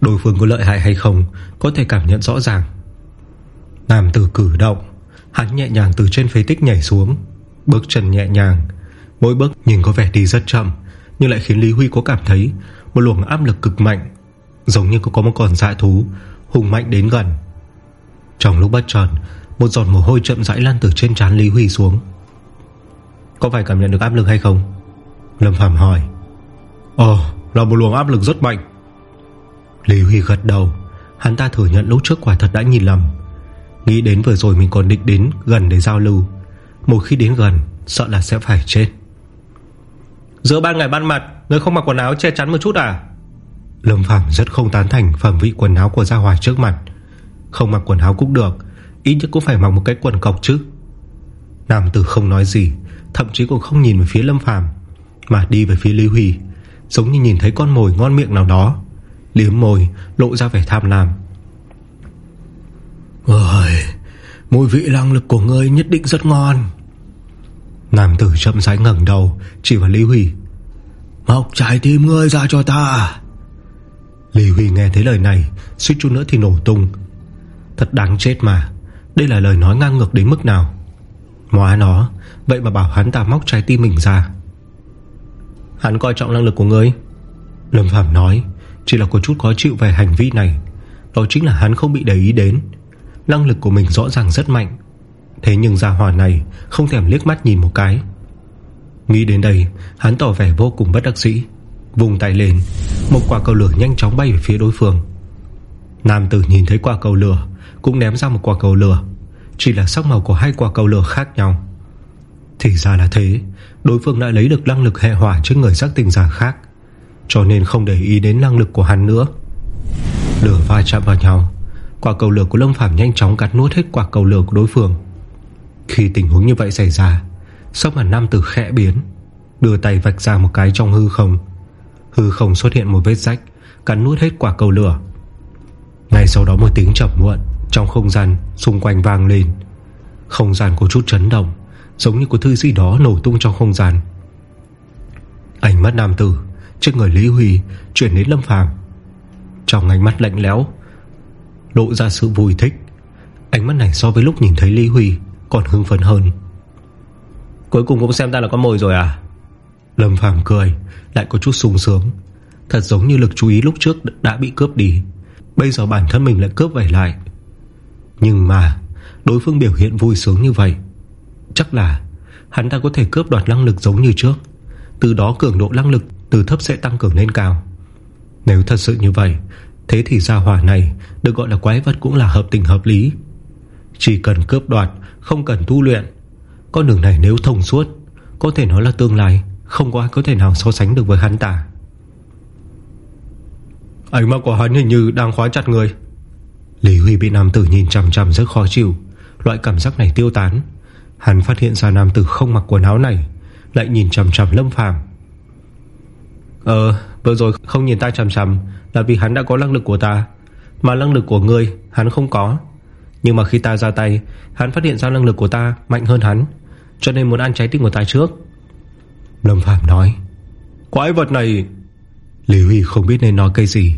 Đối phương có lợi hại hay không, Có thể cảm nhận rõ ràng. Nam tử cử động Hắn nhẹ nhàng từ trên phế tích nhảy xuống Bước chân nhẹ nhàng. Mỗi bước nhìn có vẻ đi rất chậm Nhưng lại khiến Lý Huy có cảm thấy Một luồng áp lực cực mạnh Giống như có một con dại thú Hùng mạnh đến gần. Trong lúc bất tròn, một giọt mồ hôi chậm rãi lan từ trên trán Lý Huy xuống. Có phải cảm nhận được áp lực hay không? Lâm Phạm hỏi. Ồ là một luồng áp lực rất mạnh. Lý Huy gật đầu. Hắn ta thừa nhận lúc trước quả thật đã nhìn lầm. Nghĩ đến vừa rồi mình còn định đến gần để giao lưu. Một khi đến gần, Sợ là sẽ phải chết. Giữa ban ngày ban mặt, Người không mặc quần áo che chắn một chút à? Lâm Phạm rất không tán thành phẩm vị quần áo của Gia Hoài trước mặt. Không mặc quần áo cũng được, Ít nhất cũng phải mặc một cái quần cọc chứ. Nam tử không nói gì, Thậm chí cũng không nhìn về phía Lâm Phàm, Mà đi về phía Lý Huy, Giống như nhìn thấy con mồi ngon miệng nào đó. Liếm môi, lộ ra vẻ tham lam. Ôi, Mùi vị năng lực của ngươi nhất định rất ngon. Nam tử chậm rãi ngẩng đầu, Chỉ vào Lý Huy. Mọc trái tim ngươi ra cho ta. Lý Huy nghe thấy lời này, Suýt chút nữa thì nổ tung. Thật đáng chết mà, Đây là lời nói ngang ngược đến mức nào? Móa nó, Vậy mà bảo hắn ta móc trái tim mình ra. Hắn coi trọng năng lực của ngươi. Lâm Phạm nói, Chỉ là có chút khó chịu về hành vi này. Đó chính là hắn không bị để ý đến. Năng lực của mình rõ ràng rất mạnh. Thế nhưng gia hỏa này Không thèm liếc mắt nhìn một cái. Nghĩ đến đây, Hắn tỏ vẻ vô cùng bất đắc dĩ, Vùng tay lên, Một quả cầu lửa nhanh chóng bay về phía đối phương. Nam tử nhìn thấy quả cầu lửa, Cũng ném ra một quả cầu lửa, Chỉ là sắc màu của hai quả cầu lửa khác nhau. Thì ra là thế, Đối phương đã lấy được năng lực hệ hỏa Trước người sắc tình giả khác, Cho nên không để ý đến năng lực của hắn nữa. Lửa va chạm vào nhau Quả cầu lửa của Lâm Phàm nhanh chóng cắt nuốt hết quả cầu lửa của đối phương. Khi tình huống như vậy xảy ra, Sắc mặt nam tử khẽ biến, Đưa tay vạch ra một cái trong hư không. Hư không xuất hiện một vết rách Cắn nuốt hết quả cầu lửa. Ngay sau đó một tiếng chậm muộn Trong không gian xung quanh vang lên. Không gian có chút chấn động, Giống như có thứ gì đó nổ tung trong không gian. Ánh mắt nam tử Trước người Lý Huy Chuyển đến Lâm Phàm. Trong ánh mắt lạnh lẽo Lộ ra sự vui thích. Ánh mắt này so với lúc nhìn thấy Lý Huy Còn hưng phấn hơn. Cuối cùng cũng xem ta là con mồi rồi à? Lâm Phàm cười Lại có chút sung sướng. Thật giống như lực chú ý lúc trước đã bị cướp đi. Bây giờ bản thân mình lại cướp về lại. Nhưng mà Đối phương biểu hiện vui sướng như vậy Chắc là Hắn ta có thể cướp đoạt năng lực giống như trước. Từ đó cường độ năng lực từ thấp sẽ tăng cường lên cao. Nếu thật sự như vậy Thế thì gia hỏa này Được gọi là quái vật cũng là hợp tình hợp lý. Chỉ cần cướp đoạt, Không cần tu luyện. Con đường này nếu thông suốt, Có thể nói là tương lai, Không có ai có thể nào so sánh được với hắn ta. Ánh mắt của hắn hình như đang khóa chặt người. Lý Huy bị nam tử nhìn chằm chằm rất khó chịu. Loại cảm giác này tiêu tán. Hắn phát hiện ra nam tử không mặc quần áo này, Lại nhìn chằm chằm lâm phàm. Ờ Vừa rồi không nhìn ta chằm chằm là vì hắn đã có năng lực của ta, Mà năng lực của ngươi hắn không có. Nhưng mà khi ta ra tay, Hắn phát hiện ra năng lực của ta mạnh hơn hắn, Cho nên muốn ăn trái tim của ta trước. Lâm Phạm nói, Quái vật này, Lý Huy không biết nên nói cái gì.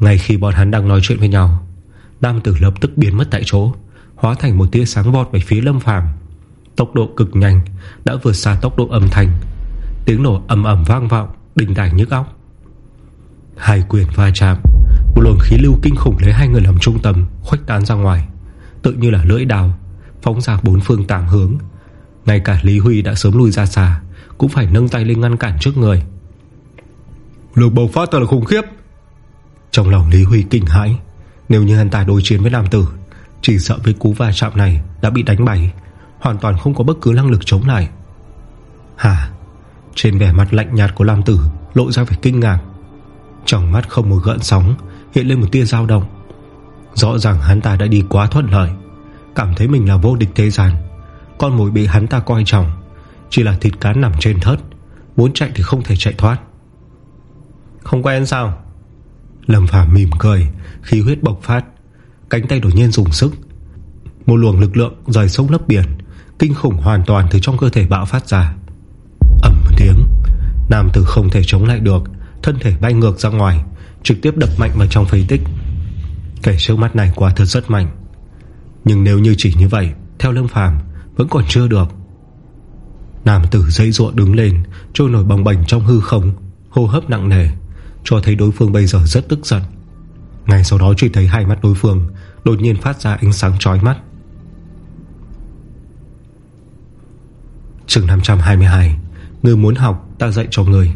Ngay khi bọn hắn đang nói chuyện với nhau, Nam tử lập tức biến mất tại chỗ, Hóa thành một tia sáng vọt về phía Lâm Phàm. Tốc độ cực nhanh Đã vượt xa tốc độ âm thanh. Tiếng nổ ầm ầm vang vọng, Đình đài nhức óc. Hai quyền va chạm. Một luồng khí lưu kinh khủng lấy hai người làm trung tâm Khuếch tán ra ngoài. Tự như là lưỡi đào Phóng ra bốn phương tám hướng. Ngay cả Lý Huy đã sớm lùi ra xa Cũng phải nâng tay lên ngăn cản trước người. Lực bộc phát thật là khủng khiếp. Trong lòng Lý Huy kinh hãi Nếu như hắn ta đối chiến với Nam Tử Chỉ sợ với cú va chạm này Đã bị đánh bay Hoàn toàn không có bất cứ năng lực chống lại. Hả Trên vẻ mặt lạnh nhạt của Lam Tử Lộ ra vẻ kinh ngạc trong mắt không một gợn sóng, Hiện lên một tia dao động. Rõ ràng hắn ta đã đi quá thuận lợi, Cảm thấy mình là vô địch thế gian. Con mồi bị hắn ta coi trọng, Chỉ là thịt cá nằm trên thớt, Muốn chạy thì không thể chạy thoát. Không quen sao? Lâm Phàm mỉm cười Khi huyết bộc phát, Cánh tay đột nhiên dùng sức. Một luồng lực lượng rời sông lấp biển, Kinh khủng hoàn toàn từ trong cơ thể bạo phát ra. Ẩm tiếng, Nam tử không thể chống lại được Thân thể bay ngược ra ngoài, Trực tiếp đập mạnh vào trong phế tích. Kẻ trước mắt này quả thật rất mạnh. Nhưng nếu như chỉ như vậy, Theo lâm phàm, vẫn còn chưa được. Nam tử dây ruộng đứng lên, Trôi nổi bồng bềnh trong hư không, Hô hấp nặng nề, Cho thấy đối phương bây giờ rất tức giận. Ngay sau đó chỉ thấy hai mắt đối phương Đột nhiên phát ra ánh sáng chói mắt. Trường 522 Người muốn học, ta dạy cho người.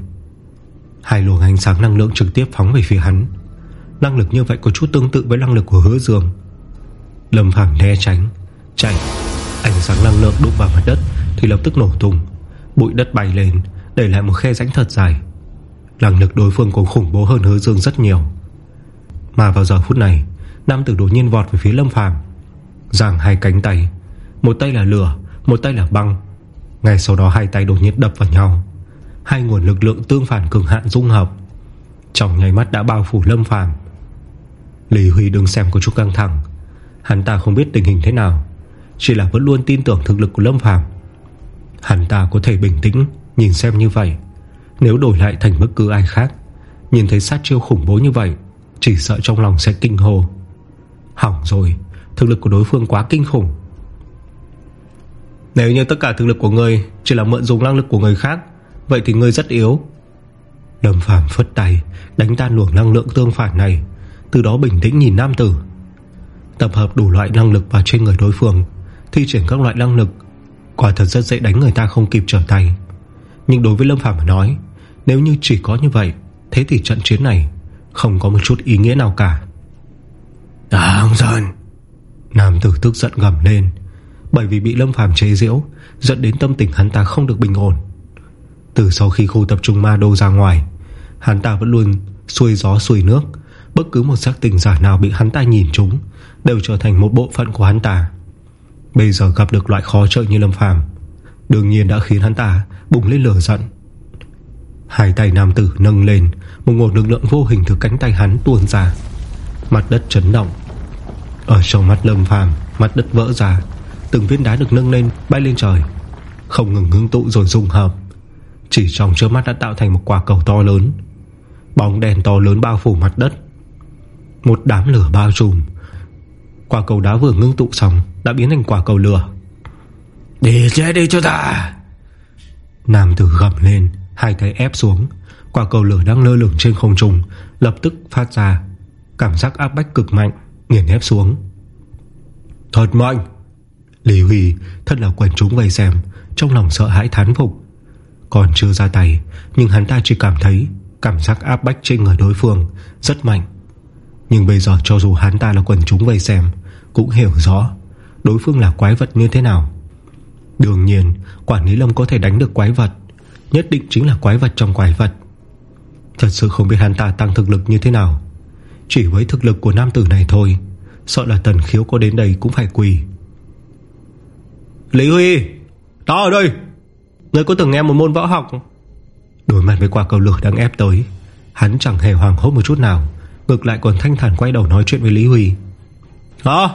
Hai luồng ánh sáng năng lượng trực tiếp phóng về phía hắn. Năng lực như vậy có chút tương tự với năng lực của hứa dương Lâm Phàm né tránh, Chạy. Ánh sáng năng lượng đụng vào mặt đất Thì lập tức nổ tung. Bụi đất bay lên, Để lại một khe rãnh thật dài. Năng lực đối phương cũng khủng bố hơn hứa dương rất nhiều. Mà vào giờ phút này, Nam tử đột nhiên vọt về phía Lâm Phàm. Giảng hai cánh tay, Một tay là lửa, Một tay là băng. Ngay sau đó hai tay đột nhiên đập vào nhau. Hai nguồn lực lượng tương phản cường hạn dung hợp. Trong nháy mắt đã bao phủ Lâm Phàm. Lý Huy đừng xem có chút căng thẳng. Hắn ta không biết tình hình thế nào, Chỉ là vẫn luôn tin tưởng thực lực của Lâm Phàm. Hắn ta có thể bình tĩnh, Nhìn xem như vậy. Nếu đổi lại thành bất cứ ai khác, Nhìn thấy sát chiêu khủng bố như vậy, Chỉ sợ trong lòng sẽ kinh hồ Hỏng rồi, Thực lực của đối phương quá kinh khủng. Nếu như tất cả thực lực của người Chỉ là mượn dùng năng lực của người khác Vậy thì người rất yếu. Lâm Phàm phất tay Đánh tan luồng năng lượng tương phản này. Từ đó bình tĩnh nhìn nam tử. Tập hợp đủ loại năng lực vào trên người đối phương Thi triển các loại năng lực. Quả thật rất dễ đánh người ta không kịp trở tay. Nhưng đối với Lâm Phàm mà nói Nếu như chỉ có như vậy Thế thì trận chiến này Không có một chút ý nghĩa nào cả. Đáng giận Nam tử tức giận gầm lên. Bởi vì bị Lâm Phàm chế diễu Dẫn đến tâm tình hắn ta không được bình ổn từ sau khi khu tập trung ma đô ra ngoài, Hắn ta vẫn luôn xuôi gió xuôi nước. Bất cứ một giác tình giả nào bị hắn ta nhìn trúng Đều trở thành một bộ phận của hắn ta. Bây giờ gặp được loại khó trợ như Lâm Phàm, Đương nhiên đã khiến hắn ta Bùng lên lửa giận. Hai tay nam tử nâng lên, Một nguồn lực lượng vô hình từ cánh tay hắn tuôn ra. Mặt đất chấn động. Ở trong mắt Lâm Phàm, Mặt đất vỡ ra, Từng viên đá được nâng lên bay lên trời, Không ngừng ngưng tụ rồi dung hợp. Chỉ trong trước mắt đã tạo thành một quả cầu to lớn. Bóng đèn to lớn bao phủ mặt đất. Một đám lửa bao trùm. Quả cầu đá vừa ngưng tụ xong Đã biến thành quả cầu lửa. Đi chết đi cho ta. Nam tử gầm lên Hai tay ép xuống. Quả cầu lửa đang lơ lửng trên không trung Lập tức phát ra. Cảm giác áp bách cực mạnh Nghiền ép xuống. Thật mạnh! Lý Huy thật là quần chúng vây xem Trong lòng sợ hãi thán phục còn chưa ra tay, Nhưng hắn ta chỉ cảm thấy Cảm giác áp bách trên người đối phương Rất mạnh. Nhưng bây giờ cho dù hắn ta là quần chúng vây xem, Cũng hiểu rõ Đối phương là quái vật như thế nào. Đương nhiên, Quản lý lâm có thể đánh được quái vật, Nhất định chính là quái vật trong quái vật. Thật sự không biết hắn ta tăng thực lực như thế nào. Chỉ với thực lực của nam tử này thôi, Sợ là tần khiếu có đến đây cũng phải quỳ. Lý Huy Đó ở đây. Ngươi có từng nghe một môn võ học? Đối mặt với quả cầu lửa đang ép tới, Hắn chẳng hề hoàng hốt một chút nào, Ngược lại còn thanh thản quay đầu nói chuyện với Lý Huy. Hả?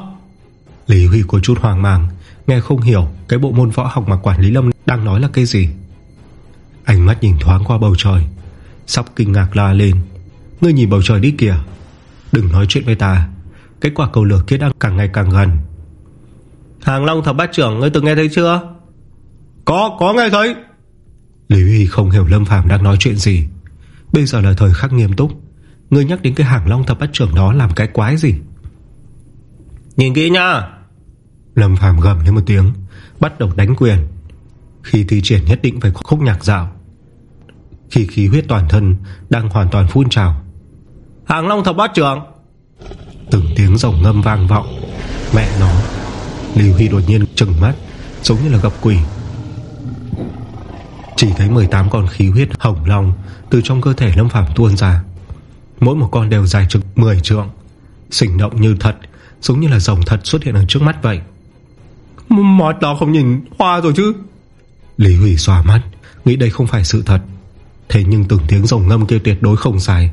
Lý Huy có chút hoang mang, Nghe không hiểu cái bộ môn võ học mà quản lý lâm Đang nói là cái gì. Ánh mắt nhìn thoáng qua bầu trời, Sắp kinh ngạc la lên. Ngươi nhìn bầu trời đi kìa. Đừng nói chuyện với ta, Cái quả cầu lửa kia đang càng ngày càng gần. Hàng Long thập bát trưởng, Ngươi từng nghe thấy chưa? Có, có nghe thấy. Lý Huy không hiểu Lâm Phàm đang nói chuyện gì. Bây giờ là thời khắc nghiêm túc. Ngươi nhắc đến cái hàng Long thập bát trưởng đó Làm cái quái gì? Nhìn kỹ nha Lâm Phàm gầm lên một tiếng Bắt đầu đánh quyền. Khi thi triển nhất định phải khúc nhạc dạo. Khi khí huyết toàn thân Đang hoàn toàn phun trào. Hàng Long thập bát trưởng. Từng tiếng rồng ngâm vang vọng. Mẹ nó. Lưu Huy đột nhiên trừng mắt Giống như là gặp quỷ chỉ thấy 18 con khí huyết hồng long Từ trong cơ thể Lâm Phàm tuôn ra. Mỗi một con đều dài trực 10 trượng, Sinh động như thật, Giống như là rồng thật xuất hiện ở trước mắt vậy. Mắt đó không nhìn hoa rồi chứ? Lý hủy xòa mắt, Nghĩ đây không phải sự thật. Thế nhưng từng tiếng rồng ngâm kia tuyệt đối không sai.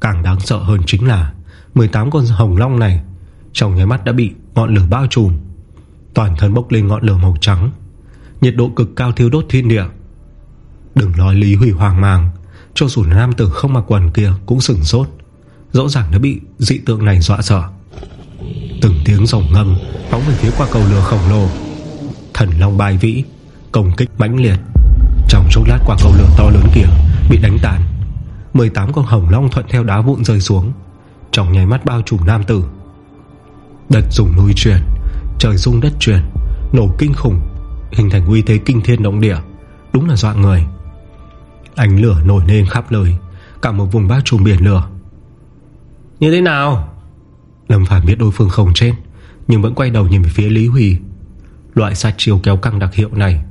Càng đáng sợ hơn chính là 18 con hồng long này Trong nháy mắt đã bị ngọn lửa bao trùm. Toàn thân bốc lên ngọn lửa màu trắng, Nhiệt độ cực cao thiêu đốt thiên địa. Đừng nói Lý Huy hoang mang, Cho dù nam tử không mặc quần kia Cũng sừng sốt. Rõ ràng đã bị dị tượng này dọa sợ. Từng tiếng rồng ngâm Phóng về phía qua cầu lửa khổng lồ. Thần long bài vĩ Công kích mãnh liệt. Trong chốc lát quả cầu lửa to lớn kia Bị đánh tàn. 18 con hồng long thuận theo đá vụn rơi xuống. Trong nháy mắt bao trùm nam tử. Đất dùng núi chuyển, Trời rung đất chuyển, Nổ kinh khủng, Hình thành uy thế kinh thiên động địa. Đúng là dọa người. Ánh lửa nổi lên khắp lời Cả một vùng bao trùm biển lửa. Như thế nào? Lâm Phàm biết đối phương không chết Nhưng vẫn quay đầu nhìn về phía Lý Huy. Loại sát chiêu kéo căng đặc hiệu này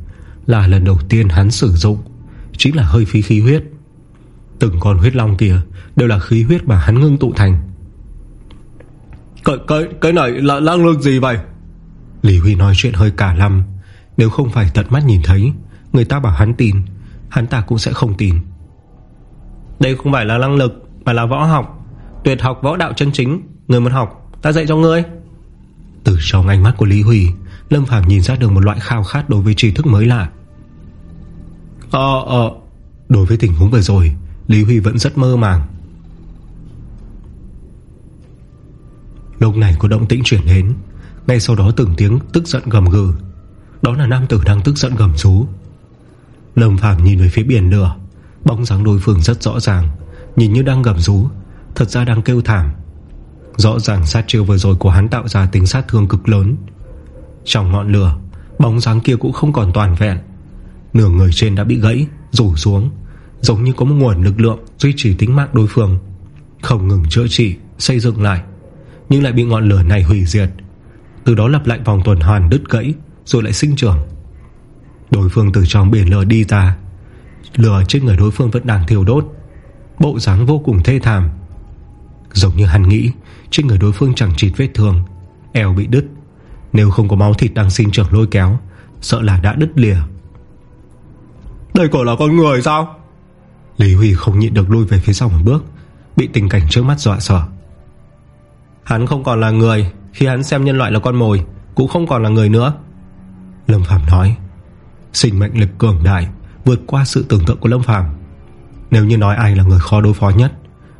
Là lần đầu tiên hắn sử dụng Chính là hơi phí khí huyết. Từng con huyết long kia Đều là khí huyết mà hắn ngưng tụ thành. Cái, cái, cái này là năng lực gì vậy? Lý Huy nói chuyện hơi cả lăm Nếu không phải tận mắt nhìn thấy Người ta bảo hắn tin Hắn ta cũng sẽ không tin. Đây không phải là năng lực, Mà là võ học. Tuyệt học võ đạo chân chính, Người muốn học, Ta dạy cho ngươi. Từ trong ánh mắt của Lý Huy, Lâm Phàm nhìn ra được một loại khao khát đối với tri thức mới lạ. Ờ ờ Đối với tình huống vừa rồi, Lý Huy vẫn rất mơ màng. Lúc này có động tĩnh chuyển đến, Ngay sau đó từng tiếng tức giận gầm gừ. Đó là nam tử đang tức giận gầm rú. Lâm Phàm nhìn về phía biển lửa Bóng dáng đối phương rất rõ ràng Nhìn như đang gầm rú Thật ra đang kêu thảm. Rõ ràng sát chiêu vừa rồi của hắn tạo ra tính sát thương cực lớn. Trong ngọn lửa Bóng dáng kia cũng không còn toàn vẹn. Nửa người trên đã bị gãy Rủ xuống Giống như có một nguồn lực lượng Duy trì tính mạng đối phương. Không ngừng chữa trị, xây dựng lại Nhưng lại bị ngọn lửa này hủy diệt. Từ đó lặp lại vòng tuần hoàn đứt gãy Rồi lại sinh trưởng. Đối phương từ trong biển lửa đi ra. Lửa trên người đối phương vẫn đang thiêu đốt. Bộ dáng vô cùng thê thảm. Giống như hắn nghĩ Trên người đối phương chẳng chịt vết thương. Eo bị đứt. Nếu không có máu thịt đang sinh trưởng lôi kéo Sợ là đã đứt lìa. Đây còn là con người sao? Lý Huy không nhịn được lui về phía sau một bước Bị tình cảnh trước mắt dọa sợ. Hắn không còn là người Khi hắn xem nhân loại là con mồi Cũng không còn là người nữa. Lâm Phàm nói Sinh mệnh lực cường đại, Vượt qua sự tưởng tượng của Lâm Phàm. Nếu như nói ai là người khó đối phó nhất,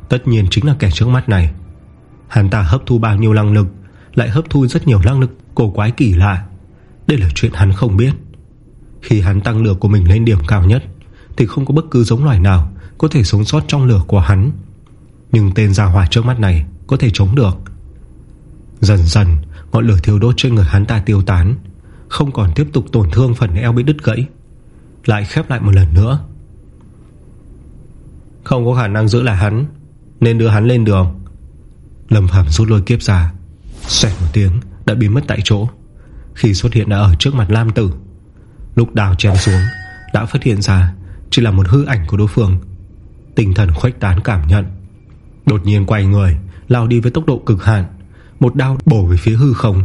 Tất nhiên chính là kẻ trước mắt này. Hắn ta hấp thu bao nhiêu năng lực, Lại hấp thu rất nhiều năng lực cổ quái kỳ lạ. Đây là chuyện hắn không biết. Khi hắn tăng lửa của mình lên điểm cao nhất, Thì không có bất cứ giống loài nào Có thể sống sót trong lửa của hắn. Nhưng tên gia hỏa trước mắt này Có thể chống được. Dần dần, ngọn lửa thiêu đốt trên người hắn ta tiêu tán. Không còn tiếp tục tổn thương phần eo bị đứt gãy, Lại khép lại một lần nữa. Không có khả năng giữ lại hắn, Nên đưa hắn lên đường. Lâm Phạm rút lôi kiếp ra, Xoẹt một tiếng, đã biến mất tại chỗ. Khi xuất hiện đã ở trước mặt Lam Tử, Lúc đào chém xuống, Đã phát hiện ra Chỉ là một hư ảnh của đối phương. Tinh thần khuếch tán cảm nhận. Đột nhiên quay người, Lao đi với tốc độ cực hạn. Một đao bổ về phía hư không.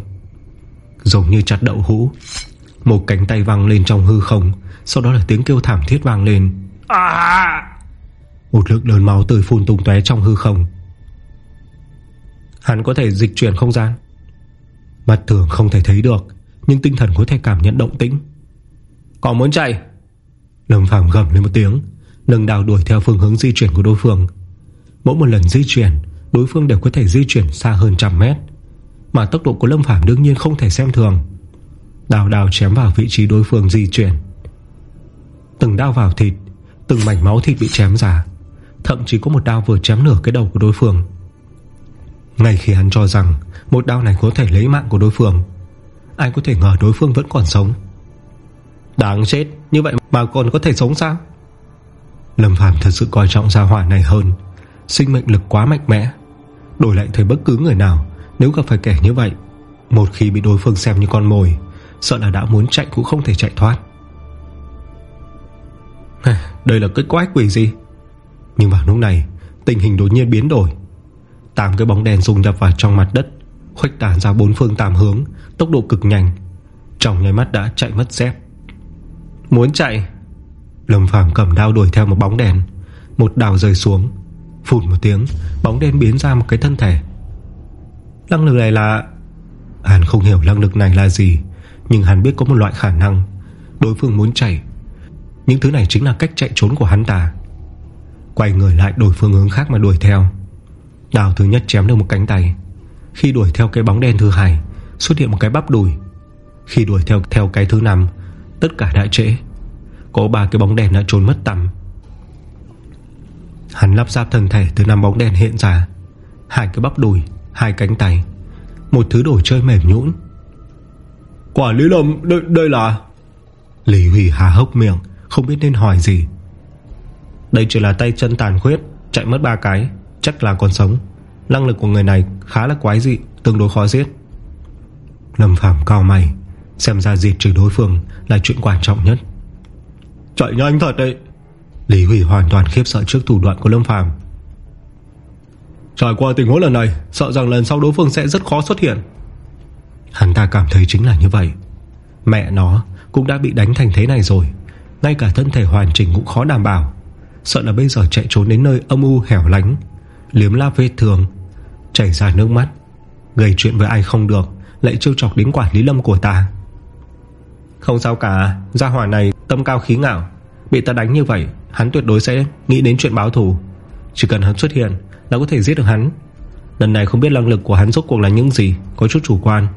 Giống như chặt đậu hũ. Một cánh tay văng lên trong hư không Sau đó là tiếng kêu thảm thiết vang lên. À! Một lượng lớn máu tươi phun tung tóe trong hư không. Hắn có thể dịch chuyển không gian? Mặt thường không thể thấy được Nhưng tinh thần có thể cảm nhận động tĩnh. Còn muốn chạy? Lâm Phàm gầm lên một tiếng Nâng đào đuổi theo phương hướng di chuyển của đối phương. Mỗi một lần di chuyển Đối phương đều có thể di chuyển xa hơn trăm mét mà tốc độ của Lâm Phàm đương nhiên không thể xem thường. Đào đào chém vào vị trí đối phương di chuyển. Từng đao vào thịt, Từng mảnh máu thịt bị chém ra. Thậm chí có một đao vừa chém nửa cái đầu của đối phương. Ngay khi hắn cho rằng Một đao này có thể lấy mạng của đối phương, Ai có thể ngờ đối phương vẫn còn sống. Đáng chết, Như vậy mà còn có thể sống sao? Lâm Phàm thật sự coi trọng gia hỏa này hơn. Sinh mệnh lực quá mạnh mẽ, Đổi lại thấy bất cứ người nào. Nếu gặp phải kẻ như vậy, Một khi bị đối phương xem như con mồi, Sợ là đã muốn chạy cũng không thể chạy thoát. Đây là cái quái quỷ gì? Nhưng vào lúc này, Tình hình đột nhiên biến đổi. Tám cái bóng đèn dùng nhập vào trong mặt đất, Khuếch tản ra bốn phương tám hướng, Tốc độ cực nhanh. Trong nháy mắt đã chạy mất dép. Muốn chạy? Lâm Phàm cầm đao đuổi theo một bóng đèn Một đào rơi xuống. Phụt một tiếng, Bóng đen biến ra một cái thân thể. Năng lực này là Hắn không hiểu năng lực này là gì, Nhưng hắn biết có một loại khả năng. Đối phương muốn chạy. Những thứ này chính là cách chạy trốn của hắn ta. Quay người lại, đổi phương hướng khác mà đuổi theo. Đào thứ nhất chém được một cánh tay. Khi đuổi theo cái bóng đen thứ hai, Xuất hiện một cái bắp đùi. Khi đuổi theo theo cái thứ năm, Tất cả đã trễ. Có ba cái bóng đèn đã trốn mất tầm. Hắn lắp ráp thân thể từ năm bóng đèn hiện ra. Hai cái bắp đùi. Hai cánh tay Một thứ đồ chơi mềm nhũn. Quả Lý Lâm đây, đây là? Lý Huy hà hốc miệng Không biết nên hỏi gì. Đây chỉ là tay chân tàn khuyết Chạy mất ba cái Chắc là còn sống. Năng lực của người này khá là quái dị Tương đối khó giết. Lâm Phàm cao mày Xem ra diệt trừ đối phương là chuyện quan trọng nhất. Chạy nhanh thật đấy. Lý Hủy hoàn toàn khiếp sợ trước thủ đoạn của Lâm Phàm Trải qua tình huống lần này Sợ rằng lần sau đối phương sẽ rất khó xuất hiện. Hắn ta cảm thấy chính là như vậy. Mẹ nó cũng đã bị đánh thành thế này rồi. Ngay cả thân thể hoàn chỉnh cũng khó đảm bảo. Sợ là bây giờ chạy trốn đến nơi âm u hẻo lánh Liếm la vết thường, Chảy ra nước mắt. Gây chuyện với ai không được Lại trêu chọc đến quản lý lâm của ta. Không sao cả Gia hỏa này tâm cao khí ngạo. Bị ta đánh như vậy Hắn tuyệt đối sẽ nghĩ đến chuyện báo thù. Chỉ cần hắn xuất hiện là có thể giết được hắn. Lần này không biết năng lực của hắn rốt cuộc là những gì, Có chút chủ quan.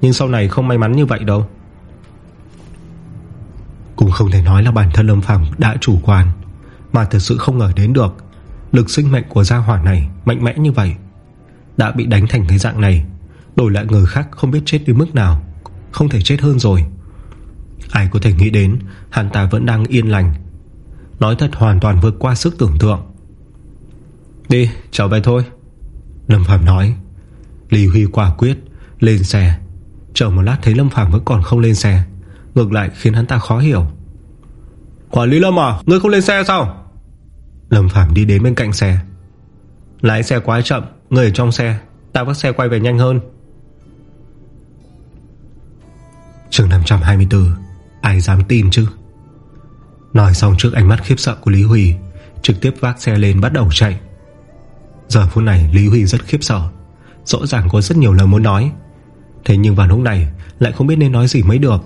Nhưng sau này không may mắn như vậy đâu. Cũng không thể nói là bản thân Lâm Phàm đã chủ quan, Mà thật sự không ngờ đến được. Lực sinh mệnh của gia hỏa này Mạnh mẽ như vậy, Đã bị đánh thành cái dạng này. Đổi lại người khác không biết chết đến mức nào, Không thể chết hơn rồi. Ai có thể nghĩ đến, Hắn ta vẫn đang yên lành. Nói thật hoàn toàn vượt qua sức tưởng tượng. Đi, trở về thôi. Lâm Phạm nói. Lý Huy quả quyết, Lên xe. Chờ một lát thấy Lâm Phạm vẫn còn không lên xe. Ngược lại khiến hắn ta khó hiểu. Quản lý Lâm à Ngươi không lên xe sao? Lâm Phạm đi đến bên cạnh xe. Lái xe quá chậm, Người ở trong xe, Ta bắt xe quay về nhanh hơn. Trường 524 Ai dám tin chứ? Nói xong trước ánh mắt khiếp sợ của Lý Huy, Trực tiếp vác xe lên bắt đầu chạy. Giờ phút này, Lý Huy rất khiếp sợ. Rõ ràng có rất nhiều lời muốn nói. Thế nhưng vào lúc này, Lại không biết nên nói gì mới được.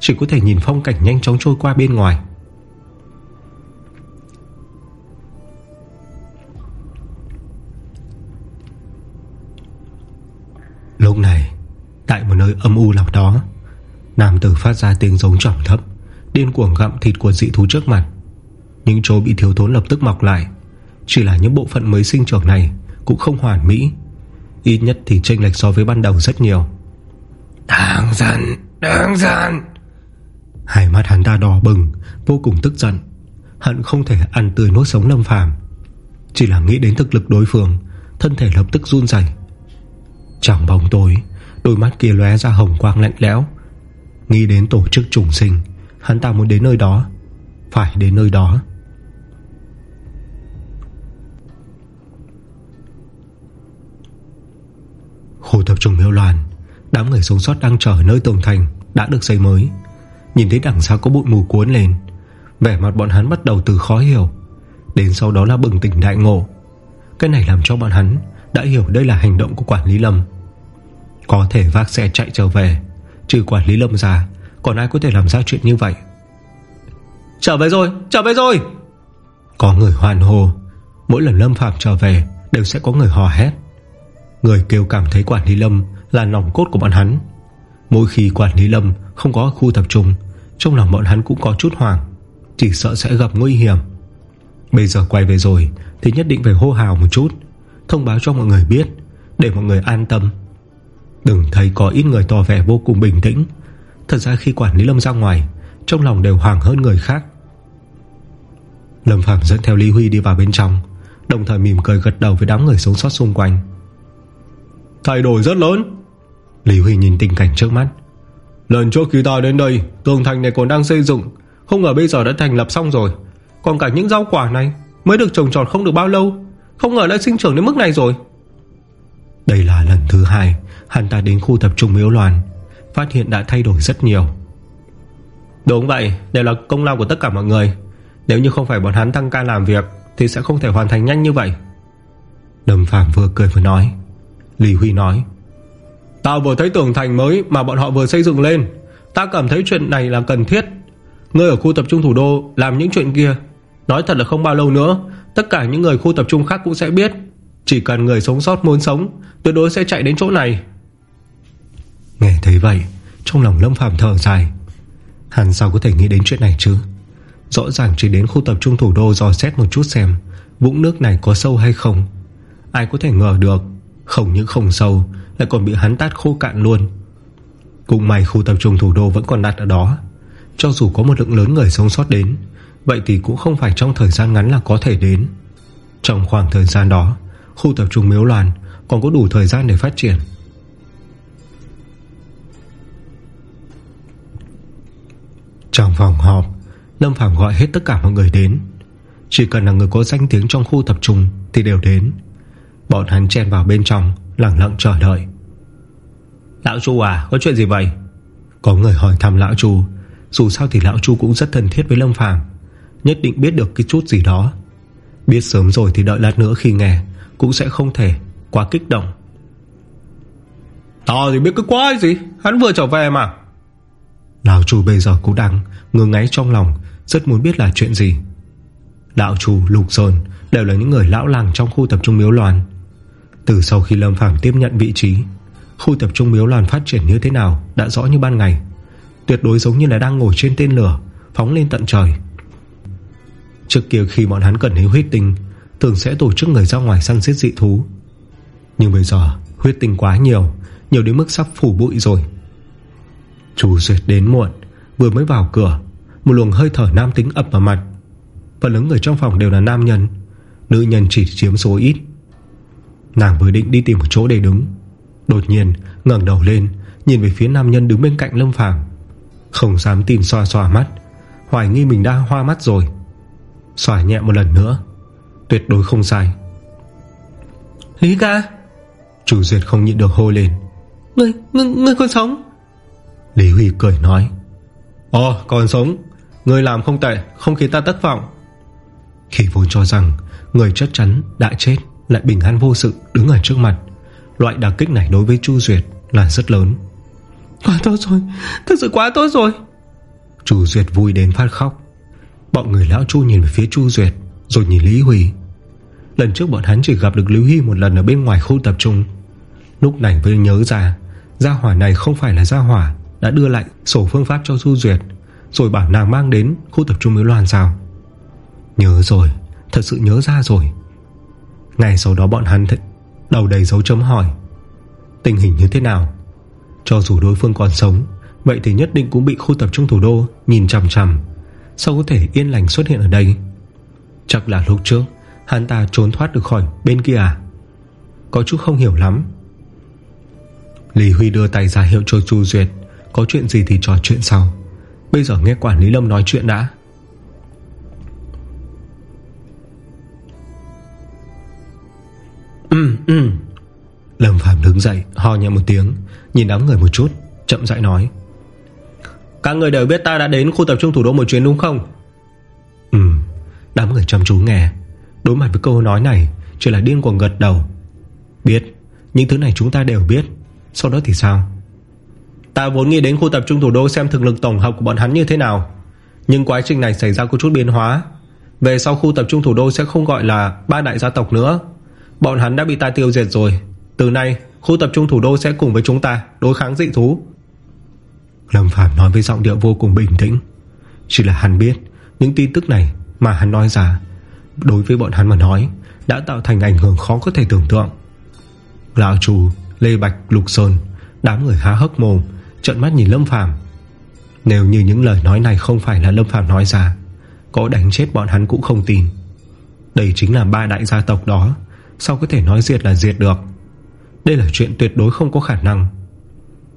Chỉ có thể nhìn phong cảnh nhanh chóng trôi qua bên ngoài. Lúc này, Tại một nơi âm u nào đó, Nam tử phát ra tiếng giống trỏng thấp, Điên cuồng gặm thịt của dị thú trước mặt. Những chỗ bị thiếu thốn lập tức mọc lại. Chỉ là những bộ phận mới sinh trưởng này Cũng không hoàn mỹ. Ít nhất thì chênh lệch so với ban đầu rất nhiều. Đáng giận Đáng giận. Hai mắt hắn ta đỏ bừng Vô cùng tức giận. Hận không thể ăn tươi nốt sống lâm phàm. Chỉ là nghĩ đến thực lực đối phương Thân thể lập tức run dày Trong bóng tối Đôi mắt kia lóe ra hồng quang lạnh lẽo. Nghĩ đến tổ chức trùng sinh Hắn ta muốn đến nơi đó. Phải đến nơi đó Khu tập trung miêu loạn Đám người sống sót đang chờ nơi tường thành Đã được xây mới. Nhìn thấy đằng sau có bụi mù cuốn lên Vẻ mặt bọn hắn bắt đầu từ khó hiểu Đến sau đó là bừng tỉnh đại ngộ. Cái này làm cho bọn hắn Đã hiểu đây là hành động của quản lý lâm. Có thể vác xe chạy trở về Trừ quản lý lâm ra Còn ai có thể làm ra chuyện như vậy? Trở về rồi, trở về rồi! Có người hoan hô Mỗi lần Lâm Phạm trở về Đều sẽ có người hò hét. Người kêu cảm thấy quản lý Lâm Là nòng cốt của bọn hắn. Mỗi khi quản lý Lâm không có khu tập trung Trong lòng bọn hắn cũng có chút hoảng, Chỉ sợ sẽ gặp nguy hiểm. Bây giờ quay về rồi Thì nhất định phải hô hào một chút Thông báo cho mọi người biết Để mọi người an tâm. Đừng thấy có ít người tỏ vẻ vô cùng bình tĩnh. Thật ra khi quản lý Lâm ra ngoài Trong lòng đều hoảng hơn người khác. Lâm Phạm dẫn theo Lý Huy đi vào bên trong Đồng thời mỉm cười gật đầu với đám người sống sót xung quanh. Thay đổi rất lớn. Lý Huy nhìn tình cảnh trước mắt. Lần trước khi ta đến đây, Tường thành này còn đang xây dựng. Không ngờ bây giờ đã thành lập xong rồi. Còn cả những rau quả này Mới được trồng trọt không được bao lâu. Không ngờ đã sinh trưởng đến mức này rồi. Đây là lần thứ hai Hắn ta đến khu tập trung miếu loàn. Phát hiện đã thay đổi rất nhiều. Đúng vậy, Đều là công lao của tất cả mọi người. Nếu như không phải bọn hắn tăng ca làm việc, Thì sẽ không thể hoàn thành nhanh như vậy. Đầm Phạm vừa cười vừa nói. Lý Huy nói. Tao vừa thấy tường thành mới mà bọn họ vừa xây dựng lên. Ta cảm thấy chuyện này là cần thiết. Ngươi ở khu tập trung thủ đô Làm những chuyện kia. Nói thật là không bao lâu nữa Tất cả những người khu tập trung khác cũng sẽ biết. Chỉ cần người sống sót muốn sống Tuyệt đối sẽ chạy đến chỗ này. Nghe thấy vậy Trong lòng Lâm Phạm thở dài. Hắn sao có thể nghĩ đến chuyện này chứ? Rõ ràng chỉ đến khu tập trung thủ đô dò xét một chút xem Vũng nước này có sâu hay không. Ai có thể ngờ được không những không sâu, Lại còn bị hắn tát khô cạn luôn. Cũng may khu tập trung thủ đô vẫn còn đặt ở đó. Cho dù có một lượng lớn người sống sót đến, Vậy thì cũng không phải trong thời gian ngắn là có thể đến. Trong khoảng thời gian đó, Khu tập trung miếu loàn Còn có đủ thời gian để phát triển. Trong phòng họp, Lâm Phàm gọi hết tất cả mọi người đến. Chỉ cần là người có danh tiếng trong khu tập trung Thì đều đến. Bọn hắn chen vào bên trong Lặng lặng chờ đợi. Lão Chu à có chuyện gì vậy? Có người hỏi thăm Lão Chu. Dù sao thì Lão Chu cũng rất thân thiết với Lâm Phàm, Nhất định biết được cái chút gì đó. Biết sớm rồi thì đợi lát nữa khi nghe, Cũng sẽ không thể quá kích động. To thì biết cái quái gì? Hắn vừa trở về mà. Lão Chu bây giờ cũng đang ngơ ngáy trong lòng, Rất muốn biết là chuyện gì. Lão chủ Lục Sơn Đều là những người lão làng trong khu tập trung miếu loạn. Từ sau khi Lâm Phàm tiếp nhận vị trí, Khu tập trung miếu loàn phát triển như thế nào Đã rõ như ban ngày. Tuyệt đối giống như là đang ngồi trên tên lửa, Phóng lên tận trời. Trước kia khi bọn hắn cần lấy huyết tinh, Thường sẽ tổ chức người ra ngoài săn giết dị thú. Nhưng bây giờ, Huyết tinh quá nhiều Nhiều đến mức sắp phủ bụi rồi. Chủ duyệt đến muộn, Vừa mới vào cửa, Một luồng hơi thở nam tính ập vào mặt. Phần lớn người trong phòng đều là nam nhân, Nữ nhân chỉ chiếm số ít. Nàng vừa định đi tìm một chỗ để đứng. Đột nhiên ngẩng đầu lên Nhìn về phía nam nhân đứng bên cạnh Lâm Phàm. Không dám tin xoa xoa mắt Hoài nghi mình đã hoa mắt rồi. Xoa nhẹ một lần nữa Tuyệt đối không sai. Lý ca! Chủ duyệt không nhịn được hô lên. Ngươi, ngươi, ngươi còn sống? Lý Huy cười nói. Ồ còn sống. Người làm không tệ Không khiến ta thất vọng. Khi vốn cho rằng Người chắc chắn đã chết Lại bình an vô sự đứng ở trước mặt. Loại đả kích này đối với Chu Duyệt Là rất lớn. Quá tốt rồi Thật sự quá tốt rồi. Chu Duyệt vui đến phát khóc. Bọn người lão Chu nhìn về phía Chu Duyệt Rồi nhìn Lý Huy. Lần trước bọn hắn chỉ gặp được Lý Huy một lần Ở bên ngoài khu tập trung. Lúc này mới nhớ ra Gia hỏa này không phải là gia hỏa Đã đưa lại sổ phương pháp cho Chu Duyệt Rồi bảo nàng mang đến khu tập trung mới loàn sao. Nhớ rồi Thật sự nhớ ra rồi Ngày sau đó bọn hắn th, Đầu đầy dấu chấm hỏi, Tình hình như thế nào? Cho dù đối phương còn sống, Vậy thì nhất định cũng bị khu tập trung thủ đô Nhìn chằm chằm, Sao có thể yên lành xuất hiện ở đây? Chắc là lúc trước, Hắn ta trốn thoát được khỏi bên kia à? Có chút không hiểu lắm. Lý Huy đưa tay ra hiệu cho Chu Duyệt, Có chuyện gì thì trò chuyện sau. Bây giờ nghe quản lý Lâm nói chuyện đã. Ừ ừ. Lâm Phạm đứng dậy ho nhẹ một tiếng Nhìn đám người một chút Chậm rãi nói. Các người đều biết ta đã đến khu tập trung thủ đô một chuyến đúng không? Ừ. Đám người chăm chú nghe. Đối mặt với câu nói này Chỉ là điên cuồng gật đầu. Biết Những thứ này chúng ta đều biết. Sau đó thì sao? Ta vốn nghĩ đến khu tập trung thủ đô xem thực lực tổng hợp của bọn hắn như thế nào. Nhưng quá trình này xảy ra có chút biến hóa. Về sau khu tập trung thủ đô sẽ không gọi là Ba đại gia tộc nữa Bọn hắn đã bị ta tiêu diệt rồi. Từ nay, khu tập trung thủ đô sẽ cùng với chúng ta Đối kháng dị thú. Lâm Phạm nói với giọng điệu vô cùng bình tĩnh. Chỉ là hắn biết, Những tin tức này mà hắn nói ra, Đối với bọn hắn mà nói, Đã tạo thành ảnh hưởng khó có thể tưởng tượng. Lão chủ Lê Bạch, Lục Sơn, Đám người há hốc mồm Trận mắt nhìn Lâm Phàm. Nếu như những lời nói này không phải là Lâm Phàm nói ra, Có đánh chết bọn hắn cũng không tin. Đây chính là ba đại gia tộc đó. Sao có thể nói diệt là diệt được? Đây là chuyện tuyệt đối không có khả năng.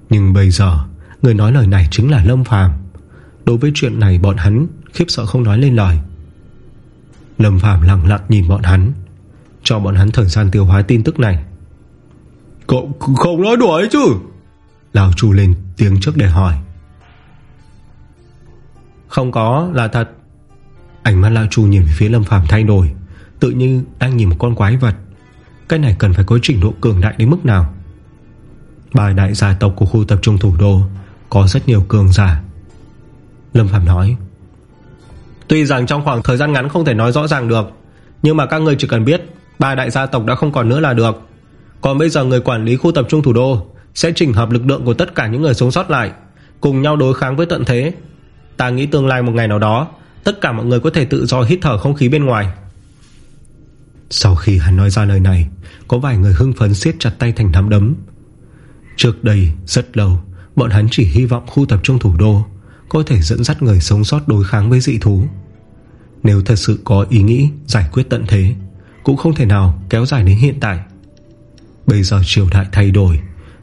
Nhưng bây giờ Người nói lời này chính là Lâm Phàm. Đối với chuyện này bọn hắn Khiếp sợ không nói lên lời. Lâm Phàm lặng lặng nhìn bọn hắn Cho bọn hắn thời gian tiêu hóa tin tức này. Cậu không nói đùa ấy chứ? Lão chủ lên tiếng trước để hỏi. Không có là thật. Ánh mắt Lão Chu nhìn về phía Lâm Phàm thay đổi Tự như đang nhìn một con quái vật Cái này cần phải có trình độ cường đại đến mức nào? Bài đại gia tộc của khu tập trung thủ đô Có rất nhiều cường giả. Lâm Phạm nói Tuy rằng trong khoảng thời gian ngắn không thể nói rõ ràng được Nhưng mà các người chỉ cần biết Ba đại gia tộc đã không còn nữa là được. Còn bây giờ người quản lý khu tập trung thủ đô Sẽ chỉnh hợp lực lượng của tất cả những người sống sót lại Cùng nhau đối kháng với tận thế. Ta nghĩ tương lai một ngày nào đó Tất cả mọi người có thể tự do hít thở không khí bên ngoài. Sau khi hắn nói ra lời này có vài người hưng phấn siết chặt tay thành nắm đấm. Trước đây, rất lâu, Bọn hắn chỉ hy vọng khu tập trung thủ đô Có thể dẫn dắt người sống sót đối kháng với dị thú. Nếu thật sự có ý nghĩ Giải quyết tận thế, Cũng không thể nào kéo dài đến hiện tại. Bây giờ triều đại thay đổi,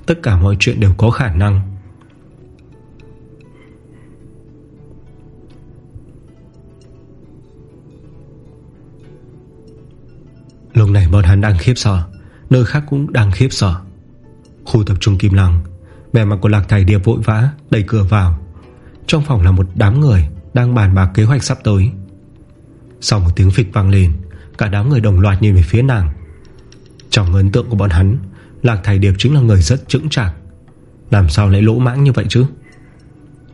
Tất cả mọi chuyện đều có khả năng. Lúc này bọn hắn đang khiếp sợ. Nơi khác cũng đang khiếp sợ. Khu tập trung Kim Lăng Vẻ mặt của Lạc Thải Điệp vội vã Đẩy cửa vào. Trong phòng là một đám người Đang bàn bạc kế hoạch sắp tới. Sau một tiếng phịch vang lên, Cả đám người đồng loạt nhìn về phía nàng. Trong ấn tượng của bọn hắn, Lạc Thải Điệp chính là người rất chững chạc. Làm sao lại lỗ mãng như vậy chứ?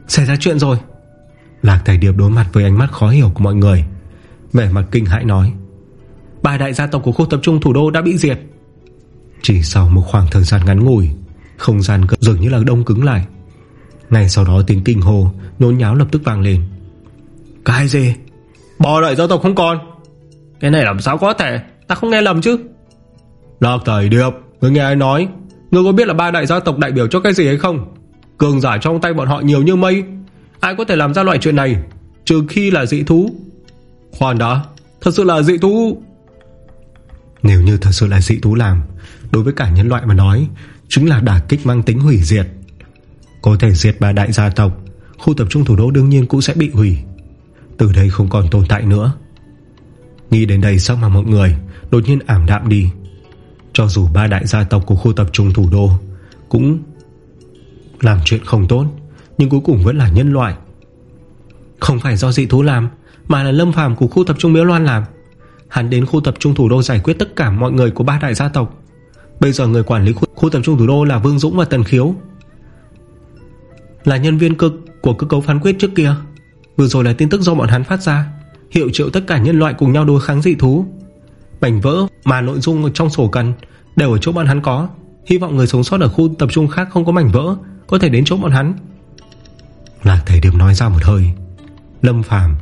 Xảy ra chuyện rồi. Lạc Thải Điệp đối mặt với ánh mắt khó hiểu của mọi người, Vẻ mặt kinh hãi nói, Ba đại gia tộc của khu tập trung thủ đô đã bị diệt. Chỉ sau một khoảng thời gian ngắn ngủi, Không gian dường như là đông cứng lại. Ngay sau đó tiếng kinh hồ Nôn nháo lập tức vang lên. Cái gì bò đại gia tộc không còn. Cái này làm sao có thể? Ta không nghe lầm chứ? Lạc tẩy Điệp, Người nghe ai nói? Người có biết là ba đại gia tộc đại biểu cho cái gì hay không? Cường giả trong tay bọn họ nhiều như mây. Ai có thể làm ra loại chuyện này? Trừ khi là dị thú. Khoan đã, Thật sự là dị thú. Nếu như thật sự là dị thú làm Đối với cả nhân loại mà nói, Chính là đả kích mang tính hủy diệt. Có thể diệt ba đại gia tộc, Khu tập trung thủ đô đương nhiên cũng sẽ bị hủy. Từ đây không còn tồn tại nữa. Nghĩ đến đây sắc mà mọi người Đột nhiên ảm đạm đi. Cho dù ba đại gia tộc của khu tập trung thủ đô Cũng Làm chuyện không tốt, Nhưng cuối cùng vẫn là nhân loại. Không phải do dị thú làm, Mà là lâm phàm của khu tập trung Miếu Loan làm. Hắn đến khu tập trung thủ đô giải quyết tất cả mọi người của ba đại gia tộc. Bây giờ người quản lý khu, khu tập trung thủ đô là Vương Dũng và Tần Khiếu. Là nhân viên cực của cơ cấu phán quyết trước kia. Vừa rồi là tin tức do bọn hắn phát ra Hiệu triệu tất cả nhân loại cùng nhau đối kháng dị thú. Mảnh vỡ mà nội dung trong sổ cần Đều ở chỗ bọn hắn có. Hy vọng người sống sót ở khu tập trung khác không có mảnh vỡ Có thể đến chỗ bọn hắn. Là thầy điểm nói ra một hơi. Lâm Phàm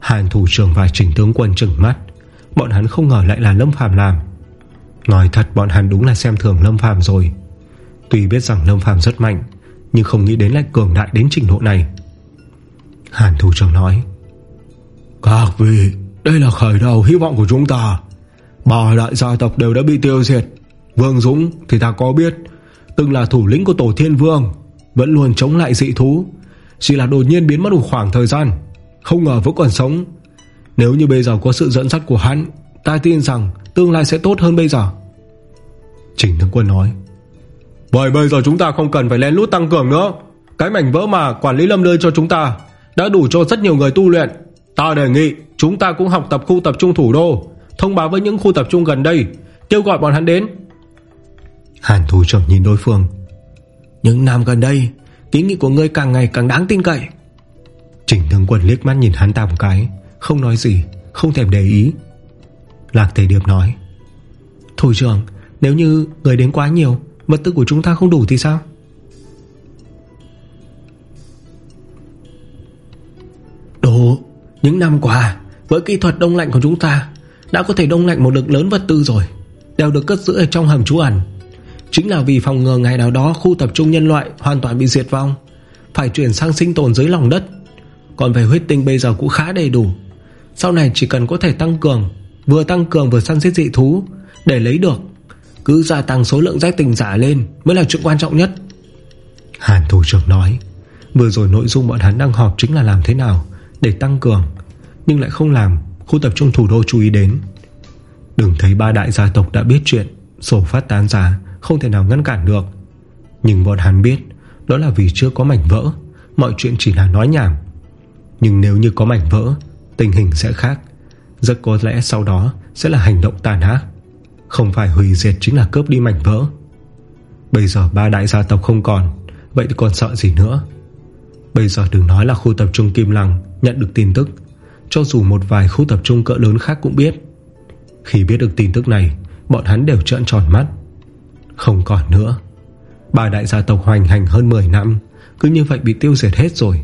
Hàn thủ trưởng và trình tướng quân trừng mắt. Bọn hắn không ngờ lại là Lâm Phàm làm. Nói thật, bọn hắn đúng là xem thường Lâm Phàm rồi. Tuy biết rằng Lâm Phàm rất mạnh, Nhưng không nghĩ đến lại cường đại đến trình độ này. Hàn thủ trưởng nói, Các vị, Đây là khởi đầu hy vọng của chúng ta. Bà đại gia tộc đều đã bị tiêu diệt. Vương Dũng thì ta có biết, Từng là thủ lĩnh của tổ thiên vương, Vẫn luôn chống lại dị thú. Chỉ là đột nhiên biến mất một khoảng thời gian, Không ngờ vẫn còn sống. Nếu như bây giờ có sự dẫn dắt của hắn, Ta tin rằng tương lai sẽ tốt hơn bây giờ. Trình Thương Quân nói Vậy bây giờ chúng ta không cần phải lén lút tăng cường nữa. Cái mảnh vỡ mà quản lý lâm đưa cho chúng ta Đã đủ cho rất nhiều người tu luyện. Ta đề nghị chúng ta cũng học tập khu tập trung thủ đô Thông báo với những khu tập trung gần đây Kêu gọi bọn hắn đến. Hàn thủ trưởng nhìn đối phương Những năm gần đây Kiến nghị của ngươi càng ngày càng đáng tin cậy. Trình thương quân liếc mắt nhìn hắn ta một cái Không nói gì Không thèm để ý Lạc thời Điệp nói. Thủ trưởng, Nếu như người đến quá nhiều Vật tư của chúng ta không đủ thì sao? Đủ Những năm qua, Với kỹ thuật đông lạnh của chúng ta, đã có thể đông lạnh một lượng lớn vật tư rồi, Đều được cất giữ ở trong hầm trú ẩn. Chính là vì phòng ngừa ngày nào đó Khu tập trung nhân loại hoàn toàn bị diệt vong, Phải chuyển sang sinh tồn dưới lòng đất. Còn về huyết tinh bây giờ cũng khá đầy đủ. Sau này chỉ cần có thể tăng cường Vừa tăng cường vừa săn giết dị thú. Để lấy được, Cứ gia tăng số lượng giác tình giả lên Mới là chuyện quan trọng nhất. Hàn thủ trưởng nói, Vừa rồi nội dung bọn hắn đang họp chính là làm thế nào Để tăng cường, Nhưng lại không làm, Khu tập trung thủ đô chú ý đến. Đừng thấy ba đại gia tộc đã biết chuyện, Sổ phát tán ra, Không thể nào ngăn cản được. Nhưng bọn hắn biết, Đó là vì chưa có mảnh vỡ, Mọi chuyện chỉ là nói nhảm. Nhưng nếu như có mảnh vỡ, Tình hình sẽ khác. Rất có lẽ sau đó sẽ là hành động tàn ác. Không phải hủy diệt chính là cướp đi mảnh vỡ. Bây giờ ba đại gia tộc không còn, Vậy thì còn sợ gì nữa? Bây giờ đừng nói là khu tập trung Kim Lăng Nhận được tin tức. Cho dù một vài khu tập trung cỡ lớn khác cũng biết. Khi biết được tin tức này, Bọn hắn đều trợn tròn mắt. Không còn nữa. Ba đại gia tộc hoành hành hơn 10 năm, Cứ như vậy bị tiêu diệt hết rồi.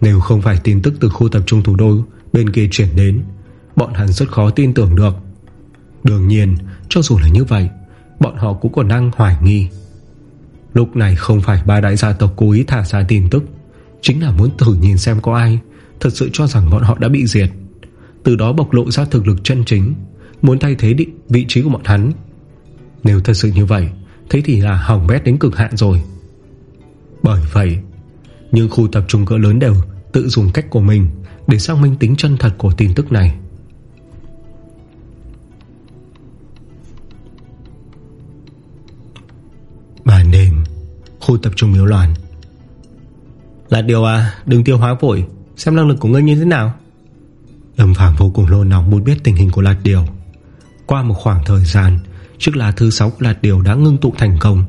Nếu không phải tin tức từ khu tập trung thủ đô Bên kia chuyển đến Bọn hắn rất khó tin tưởng được. Đương nhiên, cho dù là như vậy, Bọn họ cũng còn đang hoài nghi. Lúc này không phải ba đại gia tộc cố ý thả ra tin tức, Chính là muốn thử nhìn xem có ai Thật sự cho rằng bọn họ đã bị diệt. Từ đó bộc lộ ra thực lực chân chính, Muốn thay thế định vị trí của bọn hắn. Nếu thật sự như vậy, Thế thì là hỏng bét đến cực hạn rồi. Bởi vậy, Những khu tập trung cỡ lớn đều Tự dùng cách của mình Để xác minh tính chân thật của tin tức này. Khu tập trung miếu loạn. Là điều à Đừng tiêu hóa vội, Xem năng lực của ngươi như thế nào. Lâm Phạm vô cùng lô nóng muốn biết tình hình của Lạt Điều. Qua một khoảng thời gian, trước là thứ 6 của Lạt Điều đã ngưng tụ thành công.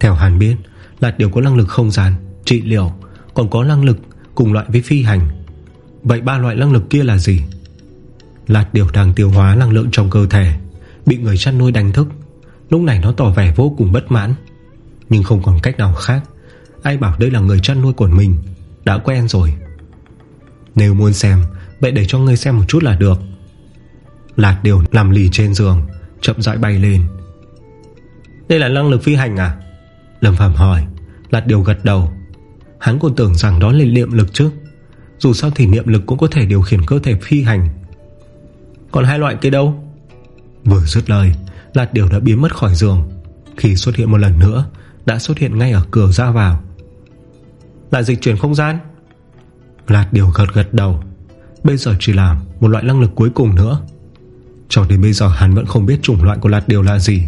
Theo Hàn biết, Lạt Điều có năng lực không gian, Trị liệu, Còn có năng lực cùng loại với phi hành. Vậy ba loại năng lực kia là gì? Lạt Điều đang tiêu hóa năng lượng trong cơ thể, Bị người chăn nuôi đánh thức. Lúc này nó tỏ vẻ vô cùng bất mãn. Nhưng không còn cách nào khác. Ai bảo đây là người chăn nuôi của mình, Đã quen rồi. Nếu muốn xem Vậy để cho ngươi xem một chút là được. Lạt điều nằm lì trên giường, Chậm rãi bay lên. Đây là năng lực phi hành à? Lâm Phạm hỏi. Lạt điều gật đầu. Hắn còn tưởng rằng đó là niệm lực chứ. Dù sao thì niệm lực cũng có thể điều khiển cơ thể phi hành. Còn hai loại kia đâu? Vừa dứt lời Lạt điều đã biến mất khỏi giường. Khi xuất hiện một lần nữa đã xuất hiện ngay ở cửa ra vào. Là dịch chuyển không gian. Lạt điều gật gật đầu. Bây giờ chỉ là một loại năng lực cuối cùng nữa. Cho đến bây giờ hắn vẫn không biết chủng loại của lạt điều là gì.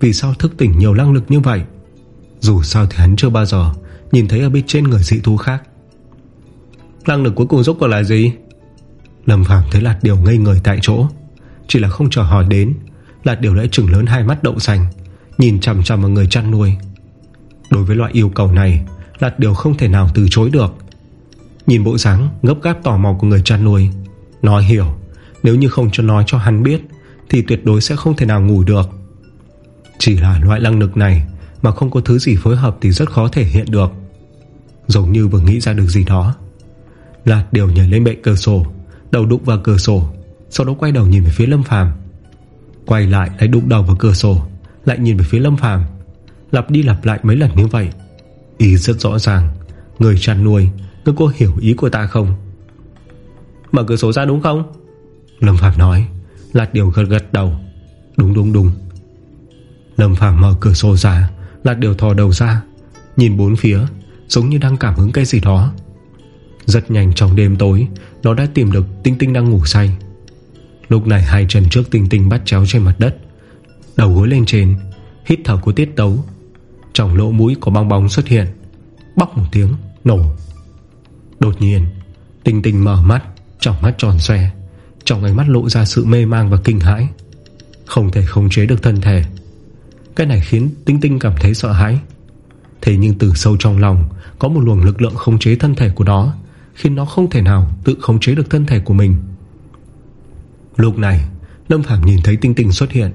Vì sao thức tỉnh nhiều năng lực như vậy? Dù sao thì hắn chưa bao giờ Nhìn thấy ở bên trên người dị thú khác. Năng lực cuối cùng rốt cuộc là gì? Lâm Phàm thấy lạt điều ngây người tại chỗ. Chỉ là không chờ hỏi đến, Lạt điều đã trừng lớn hai mắt đậu xanh Nhìn chằm chằm vào người chăn nuôi. Đối với loại yêu cầu này Là điều không thể nào từ chối được. Nhìn bộ dáng ngấp gáp tò mò của người chăn nuôi, Nói hiểu, Nếu như không cho nói cho hắn biết, Thì tuyệt đối sẽ không thể nào ngủ được. Chỉ là loại năng lực này Mà không có thứ gì phối hợp thì rất khó thể hiện được. Giống như vừa nghĩ ra được gì đó, Lạt đều nhảy lên bệ cửa sổ, Đầu đụng vào cửa sổ, Sau đó quay đầu nhìn về phía Lâm Phàm. Quay lại lại đụng đầu vào cửa sổ, Lại nhìn về phía Lâm Phàm. Lặp đi lặp lại mấy lần như vậy. Ý rất rõ ràng, Người chăn nuôi Ngươi có hiểu ý của ta không? Mở cửa sổ ra đúng không? Lâm Phạm nói Lạt điều gật gật đầu. Đúng đúng đúng. Lâm Phạm mở cửa sổ ra Lạt điều thò đầu ra, Nhìn bốn phía, Giống như đang cảm hứng cái gì đó. Rất nhanh trong đêm tối, Nó đã tìm được Tinh Tinh đang ngủ say. Lúc này hai chân trước Tinh Tinh bắt chéo trên mặt đất, Đầu gối lên trên, Hít thở của tiết tấu trong lỗ mũi có bong bóng xuất hiện. Bóc một tiếng, nổ. Đột nhiên, Tinh tinh mở mắt, Trong mắt tròn xoe. Trong ánh mắt lộ ra sự mê mang và kinh hãi. Không thể khống chế được thân thể. Cái này khiến tinh tinh cảm thấy sợ hãi. Thế nhưng từ sâu trong lòng, Có một luồng lực lượng khống chế thân thể của nó, Khiến nó không thể nào tự khống chế được thân thể của mình. Lúc này, Lâm Phàm nhìn thấy tinh tinh xuất hiện,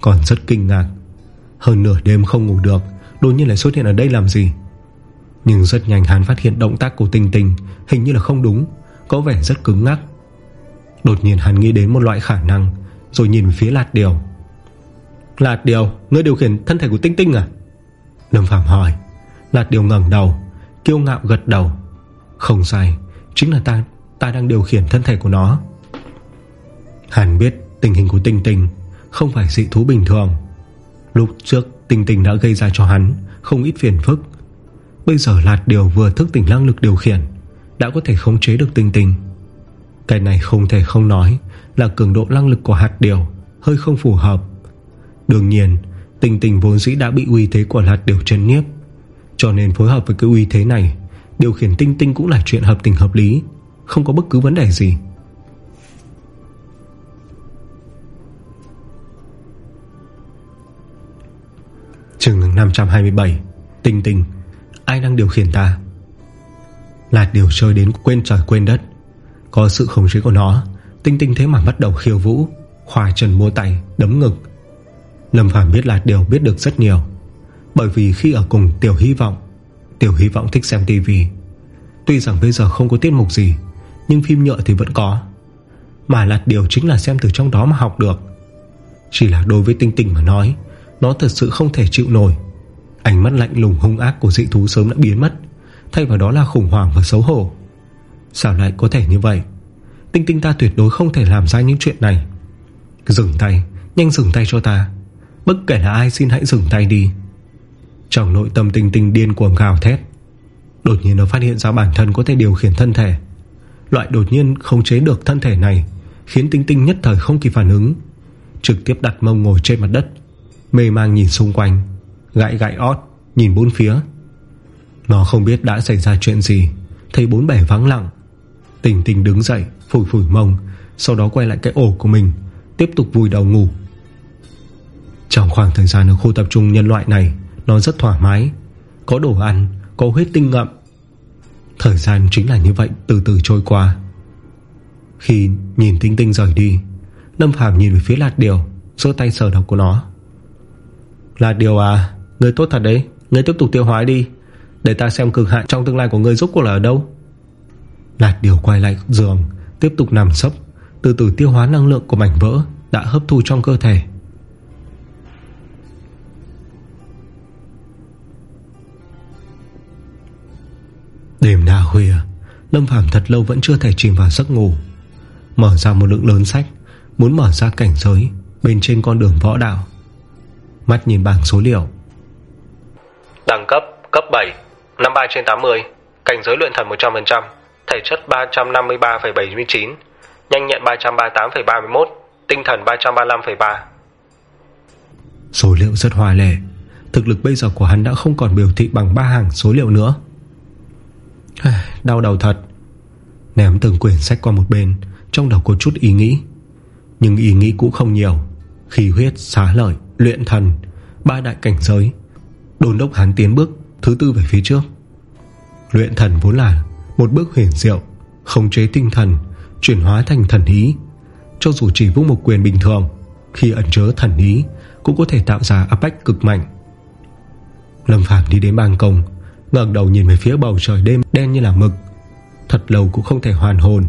Còn rất kinh ngạc. Hơn nửa đêm không ngủ được Đột nhiên lại xuất hiện ở đây làm gì? Nhưng rất nhanh hắn phát hiện động tác của Tinh Tinh Hình như là không đúng Có vẻ rất cứng ngắc. Đột nhiên hắn nghĩ đến một loại khả năng Rồi nhìn phía Lạt Điều. Lạt Điều, ngươi điều khiển thân thể của Tinh Tinh à? Lâm Phạm hỏi. Lạt Điều ngẩng đầu Kiêu ngạo gật đầu. Không sai, chính là ta Ta đang điều khiển thân thể của nó. Hắn biết tình hình của Tinh Tinh Không phải dị thú bình thường. Lúc trước Tình tình đã gây ra cho hắn Không ít phiền phức. Bây giờ Lạt Điều vừa thức tỉnh năng lực điều khiển, Đã có thể khống chế được tình tình. Cái này không thể không nói Là cường độ năng lực của hạt điều Hơi không phù hợp. Đương nhiên, tình tình vốn dĩ đã bị uy thế của Lạt Điều chân nhiếp, Cho nên phối hợp với cái uy thế này, Điều khiển tinh tinh cũng là chuyện hợp tình hợp lý, Không có bất cứ vấn đề gì. Trường 527 Tinh tinh. Ai đang điều khiển ta? Lạt điều chơi đến quên trời quên đất. Có sự khống chế của nó, Tinh tinh thế mà bắt đầu khiêu vũ, Khoa trần mua tay, đấm ngực. Lâm Phàm biết Lạt điều biết được rất nhiều, Bởi vì khi ở cùng Tiểu Hy vọng, Tiểu Hy vọng thích xem tivi Tuy rằng bây giờ không có tiết mục gì, Nhưng phim nhựa thì vẫn có. Mà Lạt điều chính là xem từ trong đó mà học được. Chỉ là đối với tinh tinh mà nói nó thật sự không thể chịu nổi. Ánh mắt lạnh lùng hung ác của dị thú sớm đã biến mất, Thay vào đó là khủng hoảng và xấu hổ. Sao lại có thể như vậy? Tinh tinh ta tuyệt đối không thể làm ra những chuyện này. Dừng tay, Nhanh dừng tay cho ta. Bất kể là ai xin hãy dừng tay đi. Trong nội tâm tinh tinh điên cuồng gào thét, Đột nhiên nó phát hiện ra bản thân có thể điều khiển thân thể. Loại đột nhiên không chế được thân thể này Khiến tinh tinh nhất thời không kịp phản ứng, Trực tiếp đặt mông ngồi trên mặt đất. Mê mang nhìn xung quanh Gãi gãi ót Nhìn bốn phía. Nó không biết đã xảy ra chuyện gì Thấy bốn bẻ vắng lặng. Tình tình đứng dậy Phủi phủi mông Sau đó quay lại cái ổ của mình Tiếp tục vùi đầu ngủ. Trong khoảng thời gian ở khu tập trung nhân loại này Nó rất thoải mái Có đồ ăn, có huyết tinh ngậm. Thời gian chính là như vậy Từ từ trôi qua. Khi nhìn tinh tinh rời đi Lâm Phàm nhìn về phía lạt điều Sơ tay sờ đầu của nó là điều à Người tốt thật đấy. Người tiếp tục tiêu hóa đi, Để ta xem cực hạn trong tương lai của người giúp cuộc là ở đâu. Lạt điều quay lại giường, Tiếp tục nằm sấp, Từ từ tiêu hóa năng lượng của mảnh vỡ Đã hấp thu trong cơ thể. Đêm đã khuya, Lâm Phàm thật lâu vẫn chưa thể chìm vào giấc ngủ. Mở ra một lượng lớn sách, Muốn mở ra cảnh giới Bên trên con đường võ đạo. Mắt nhìn bảng số liệu. Đẳng cấp cấp 7 53 trên 80 Cảnh giới luyện thần 100% Thể chất 353,79 Nhanh nhẹn 338,31 Tinh thần 335,3 Số liệu rất hòa lệ. Thực lực bây giờ của hắn đã không còn biểu thị bằng ba hàng số liệu nữa. Đau đầu thật. Ném từng quyển sách qua một bên Trong đầu có chút ý nghĩ. Nhưng ý nghĩ cũng không nhiều. Khí huyết, xá lợi, luyện thần, Ba đại cảnh giới. Đồn đốc hắn tiến bước thứ tư về phía trước. Luyện thần vốn là Một bước huyền diệu, khống chế tinh thần, Chuyển hóa thành thần ý. Cho dù chỉ vung một quyền bình thường, Khi ẩn chứa thần ý Cũng có thể tạo ra áp bách cực mạnh. Lâm Phạm đi đến ban công, ngẩng đầu nhìn về phía bầu trời đêm Đen như là mực. Thật lâu cũng không thể hoàn hồn.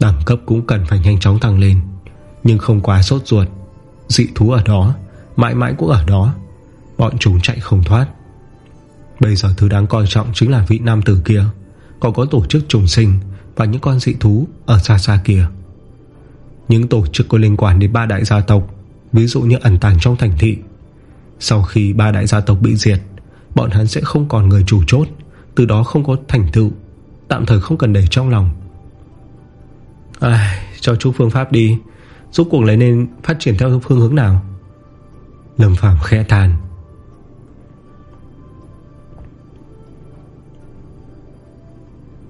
Đẳng cấp cũng cần phải nhanh chóng tăng lên, Nhưng không quá sốt ruột. Dị thú ở đó, Mãi mãi cũng ở đó. Bọn chúng chạy không thoát. Bây giờ thứ đáng coi trọng chính là vị nam tử kia. Còn có tổ chức trùng sinh Và những con dị thú ở xa xa kia. Những tổ chức có liên quan đến ba đại gia tộc, Ví dụ như ẩn tàng trong thành thị. Sau khi ba đại gia tộc bị diệt, Bọn hắn sẽ không còn người chủ chốt, Từ đó không có thành tựu, Tạm thời không cần để trong lòng. Ai, Cho chú phương pháp đi. Giúp cuộc lấy nên phát triển theo phương hướng nào? Lâm Phạm khẽ than.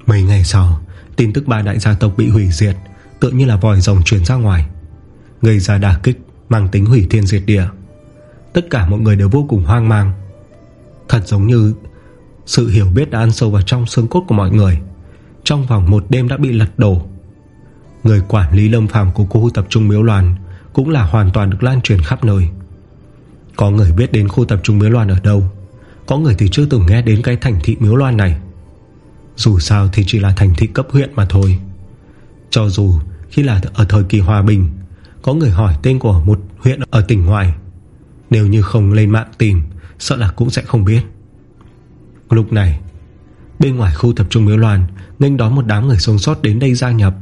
Mấy ngày sau, Tin tức ba đại gia tộc bị hủy diệt, Tự như là vòi rồng chuyển ra ngoài, Gây ra đả kích, Mang tính hủy thiên diệt địa. Tất cả mọi người đều vô cùng hoang mang. Thật giống như Sự hiểu biết đã ăn sâu vào trong xương cốt của mọi người. Trong vòng một đêm đã bị lật đổ. Người quản lý lâm phàm của khu tập trung Miếu Loan Cũng là hoàn toàn được lan truyền khắp nơi. Có người biết đến khu tập trung Miếu Loan ở đâu, Có người thì chưa từng nghe đến cái thành thị Miếu Loan này. Dù sao thì chỉ là thành thị cấp huyện mà thôi. Cho dù khi là ở thời kỳ hòa bình, Có người hỏi tên của một huyện ở tỉnh ngoài. Nếu như không lên mạng tìm, Sợ là cũng sẽ không biết. Lúc này, Bên ngoài khu tập trung Miếu Loan Nghênh đón một đám người sống sót đến đây gia nhập.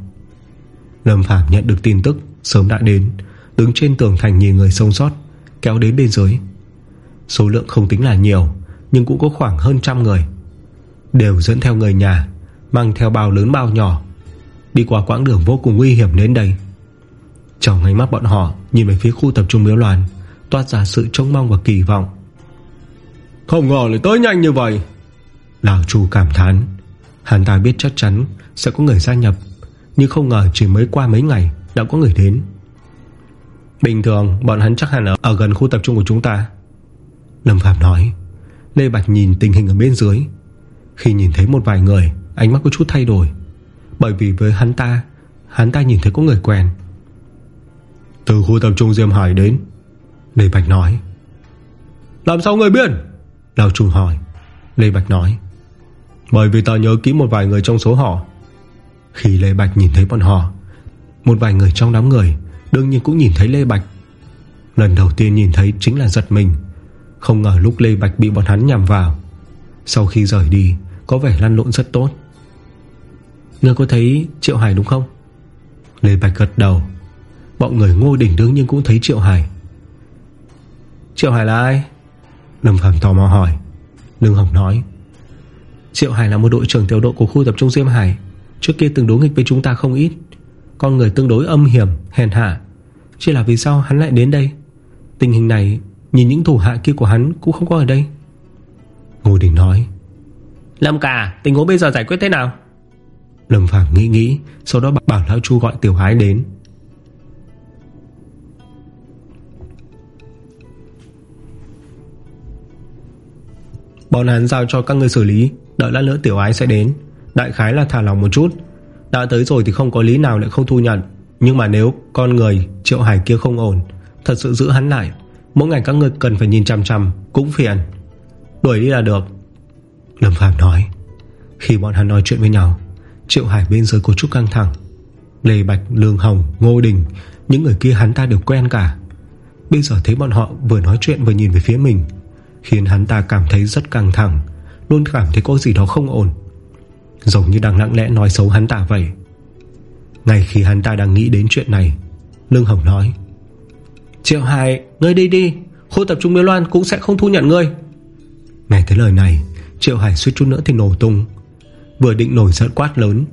Lâm Phạm nhận được tin tức Sớm đã đến Đứng trên tường thành nhìn người sống sót Kéo đến bên dưới. Số lượng không tính là nhiều Nhưng cũng có khoảng hơn trăm người. Đều dẫn theo người nhà Mang theo bao lớn bao nhỏ. Đi qua quãng đường vô cùng nguy hiểm đến đây. Trong ánh mắt bọn họ Nhìn về phía khu tập trung miếu loạn Toát ra sự trông mong và kỳ vọng. Không ngờ lại tới nhanh như vậy. Lão chủ cảm thán Hắn ta biết chắc chắn sẽ có người gia nhập nhưng không ngờ chỉ mới qua mấy ngày Đã có người đến. Bình thường bọn hắn chắc hẳn ở, ở gần khu tập trung của chúng ta. Lâm Phạm nói. Lê Bạch nhìn tình hình ở bên dưới. Khi nhìn thấy một vài người Ánh mắt có chút thay đổi. Bởi vì với hắn ta Hắn ta nhìn thấy có người quen. Từ khu tập trung Diêm Hải đến Lê Bạch nói. Làm sao người biết? Lão trùng hỏi. Lê Bạch nói. Bởi vì ta nhớ kỹ một vài người trong số họ. Khi Lê Bạch nhìn thấy bọn họ, Một vài người trong đám người Đương nhiên cũng nhìn thấy Lê Bạch. Lần đầu tiên nhìn thấy chính là giật mình. Không ngờ lúc Lê Bạch bị bọn hắn nhằm vào, Sau khi rời đi, Có vẻ lăn lộn rất tốt. Ngươi có thấy Triệu Hải đúng không? Lê Bạch gật đầu. Bọn người ngô đỉnh đương nhiên cũng thấy Triệu Hải. Triệu Hải là ai? Lâm Phạm tò mò hỏi. Lương Hồng nói. Triệu Hải là một đội trưởng tiểu đội của khu tập trung Diêm Hải. Trước kia từng đối nghịch với chúng ta không ít. Con người tương đối âm hiểm Hèn hạ. Chỉ là vì sao hắn lại đến đây? Tình hình này Nhìn những thủ hạ kia của hắn cũng không có ở đây. Ngô Đình nói. Lâm cả tình huống bây giờ giải quyết thế nào? Lâm Phàm nghĩ nghĩ Sau đó bảo Lão Chu gọi Tiểu Hái đến. Bọn hắn giao cho các người xử lý Đợi lát nữa Tiểu Ái sẽ đến Đại khái là thả lòng một chút. Đã tới rồi thì không có lý nào lại không thu nhận. Nhưng mà nếu con người Triệu Hải kia không ổn Thật sự giữ hắn lại Mỗi ngày các người cần phải nhìn chăm chăm Cũng phiền. Đuổi đi là được. Lâm Phạm nói. Khi bọn hắn nói chuyện với nhau Triệu Hải bên dưới có chút căng thẳng. Lê Bạch, Lương Hồng, Ngô Đình Những người kia hắn ta đều quen cả. Bây giờ thấy bọn họ vừa nói chuyện vừa nhìn về phía mình Khiến hắn ta cảm thấy rất căng thẳng Luôn cảm thấy có gì đó không ổn. Giống như đang lặng lẽ nói xấu hắn ta vậy. Ngay khi hắn ta đang nghĩ đến chuyện này Lương Hồng nói Triệu Hải Ngươi đi đi Khu tập trung Miêu Loan cũng sẽ không thu nhận ngươi. Nghe thấy lời này Triệu Hải suýt chút nữa thì nổ tung. Vừa định nổi giận quát lớn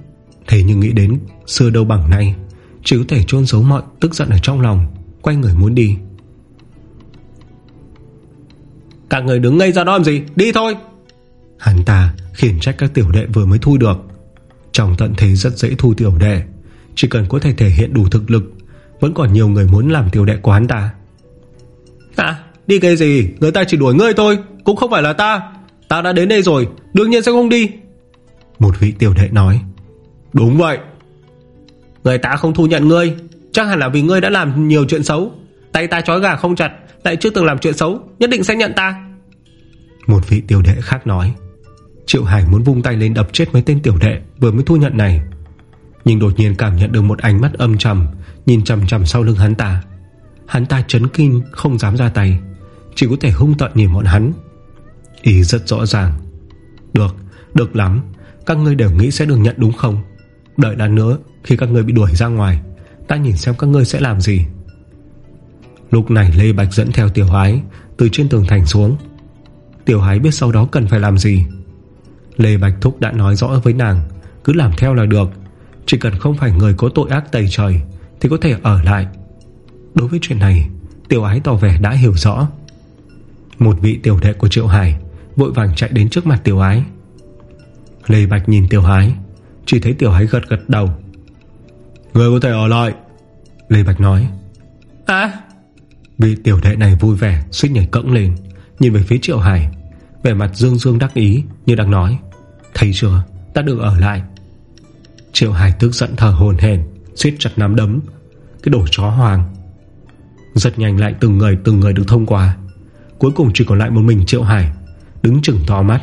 Thế nhưng nghĩ đến xưa đâu bằng nay Chỉ có thể chôn giấu mọi tức giận ở trong lòng Quay người muốn đi. Các người đứng ngây ra đó làm gì? Đi thôi. Hắn ta khiển trách các tiểu đệ vừa mới thu được. Trong tận thế rất dễ thu tiểu đệ Chỉ cần có thể thể hiện đủ thực lực Vẫn còn nhiều người muốn làm tiểu đệ của hắn ta. À đi cái gì? Người ta chỉ đuổi ngươi thôi Cũng không phải là ta. Ta đã đến đây rồi Đương nhiên sẽ không đi. Một vị tiểu đệ nói. Đúng vậy. Người ta không thu nhận ngươi Chắc hẳn là vì ngươi đã làm nhiều chuyện xấu. Tay ta trói gà không chặt Lại chưa từng làm chuyện xấu Nhất định sẽ nhận ta. Một vị tiểu đệ khác nói Triệu Hải muốn vung tay lên đập chết mấy tên tiểu đệ Vừa mới thu nhận này. Nhưng đột nhiên cảm nhận được một ánh mắt âm trầm Nhìn chầm chầm sau lưng hắn ta. Hắn ta chấn kinh không dám ra tay Chỉ có thể hung tận nhìn bọn hắn. Ý rất rõ ràng. Được, được lắm Các ngươi đều nghĩ sẽ được nhận đúng không? Đợi đàn nữa khi các ngươi bị đuổi ra ngoài Ta nhìn xem các ngươi sẽ làm gì. Lúc này Lê Bạch dẫn theo Tiểu Hái Từ trên tường thành xuống. Tiểu Hái biết sau đó cần phải làm gì. Lê Bạch Thúc đã nói rõ với nàng Cứ làm theo là được. Chỉ cần không phải người có tội ác tày trời Thì có thể ở lại. Đối với chuyện này Tiểu ái tỏ vẻ đã hiểu rõ. Một vị tiểu đệ của Triệu Hải Vội vàng chạy đến trước mặt tiểu ái. Lê Bạch nhìn tiểu ái Chỉ thấy tiểu ái gật gật đầu. Người có thể ở lại Lê Bạch nói. À? Vị tiểu đệ này vui vẻ suýt nhảy cẫng lên Nhìn về phía Triệu Hải về mặt dương dương đắc ý, Như đang nói. Thấy chưa ta được ở lại. Triệu Hải tức giận thở hồn hền Xuyết chặt nắm đấm. Cái đồ chó hoàng Rất nhanh lại từng người từng người được thông qua. Cuối cùng chỉ còn lại một mình Triệu Hải, Đứng chừng to mắt.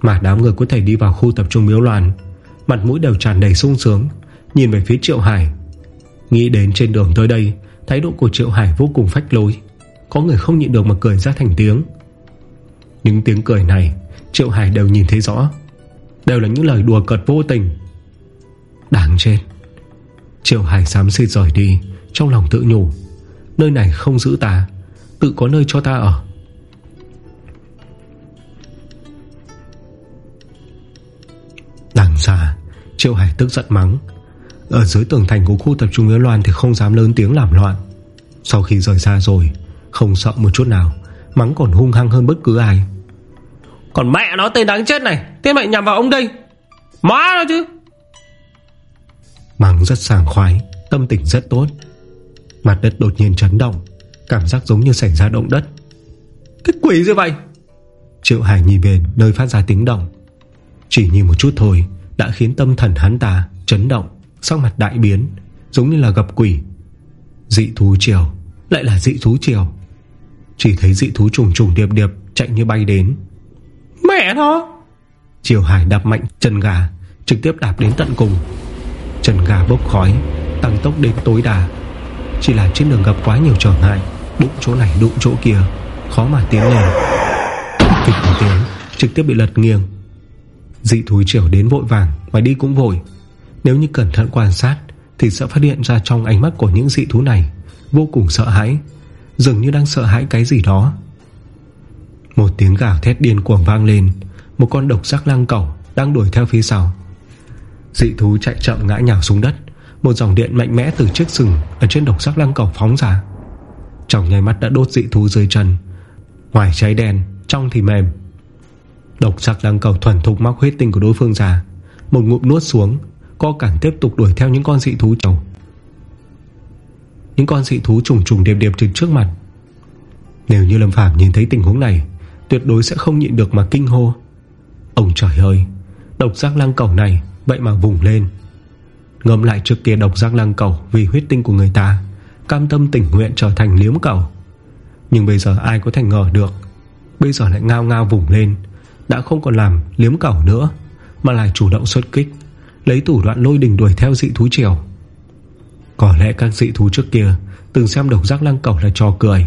Mà đám người có thể đi vào khu tập trung miếu loạn. Mặt mũi đều tràn đầy sung sướng. Nhìn về phía Triệu Hải. Nghĩ đến trên đường tới đây, Thái độ của Triệu Hải vô cùng phách lối. Có người không nhịn được mà cười ra thành tiếng. Những tiếng cười này, Triệu Hải đều nhìn thấy rõ. Đều là những lời đùa cợt vô tình. Đáng chết. Triệu Hải xám xịt rời đi, Trong lòng tự nhủ. Nơi này không giữ ta, Tự có nơi cho ta ở. Đằng xa, Triệu Hải tức giận mắng. Ở dưới tường thành của khu tập trung Yến Loan Thì không dám lớn tiếng làm loạn. Sau khi rời xa rồi, Không sợ một chút nào. Mắng còn hung hăng hơn bất cứ ai. Còn mẹ nó tên đáng chết này Tên mẹ nhằm vào ông đây. Má nó chứ. Mắng rất sảng khoái Tâm tình rất tốt. Mặt đất đột nhiên chấn động Cảm giác giống như xảy ra động đất. Cái quỷ gì vậy? Triệu Hải nhìn về nơi phát ra tiếng động. Chỉ nhìn một chút thôi Đã khiến tâm thần hắn ta chấn động Sắc mặt đại biến Giống như là gặp quỷ. Dị thú triều Lại là dị thú triều Chỉ thấy dị thú trùng trùng điệp điệp Chạy như bay đến. Mẹ nó! Triều Hải đạp mạnh chân gà Trực tiếp đạp đến tận cùng. Chân gà bốc khói Tăng tốc đến tối đa. Chỉ là trên đường gặp quá nhiều trở ngại Đụng chỗ này đụng chỗ kia Khó mà tiến lên. Kịch một tiếng Trực tiếp bị lật nghiêng. Dị thú triều đến vội vàng Và đi cũng vội. Nếu như cẩn thận quan sát Thì sẽ phát hiện ra trong ánh mắt của những dị thú này Vô cùng sợ hãi Dường như đang sợ hãi cái gì đó. Một tiếng gào thét điên cuồng vang lên, Một con độc giác lăng cẩu Đang đuổi theo phía sau. Dị thú chạy chậm ngã nhào xuống đất, Một dòng điện mạnh mẽ từ chiếc sừng Ở trên độc giác lăng cẩu phóng ra. Trong nháy mắt đã đốt dị thú dưới chân, Ngoài cháy đen, Trong thì mềm. Độc giác lăng cẩu thuần thục móc huyết tinh của đối phương ra, Một ngụm nuốt xuống, Co cản tiếp tục đuổi theo những con dị thú chồng. Những con dị thú trùng trùng điệp điệp từ trước mặt. Nếu như Lâm Phàm nhìn thấy tình huống này, Tuyệt đối sẽ không nhịn được mà kinh hô. Ông trời ơi, Độc giác lăng cầu này Vậy mà vùng lên. Ngâm lại trước kia độc giác lăng cầu Vì huyết tinh của người ta, Cam tâm tình nguyện trở thành liếm cầu. Nhưng bây giờ ai có thể ngờ được, Bây giờ lại ngao ngao vùng lên, Đã không còn làm liếm cầu nữa, Mà lại chủ động xuất kích, Lấy thủ đoạn lôi đình đuổi theo dị thú triều. Có lẽ các dị thú trước kia Từng xem độc giác lăng cầu là trò cười.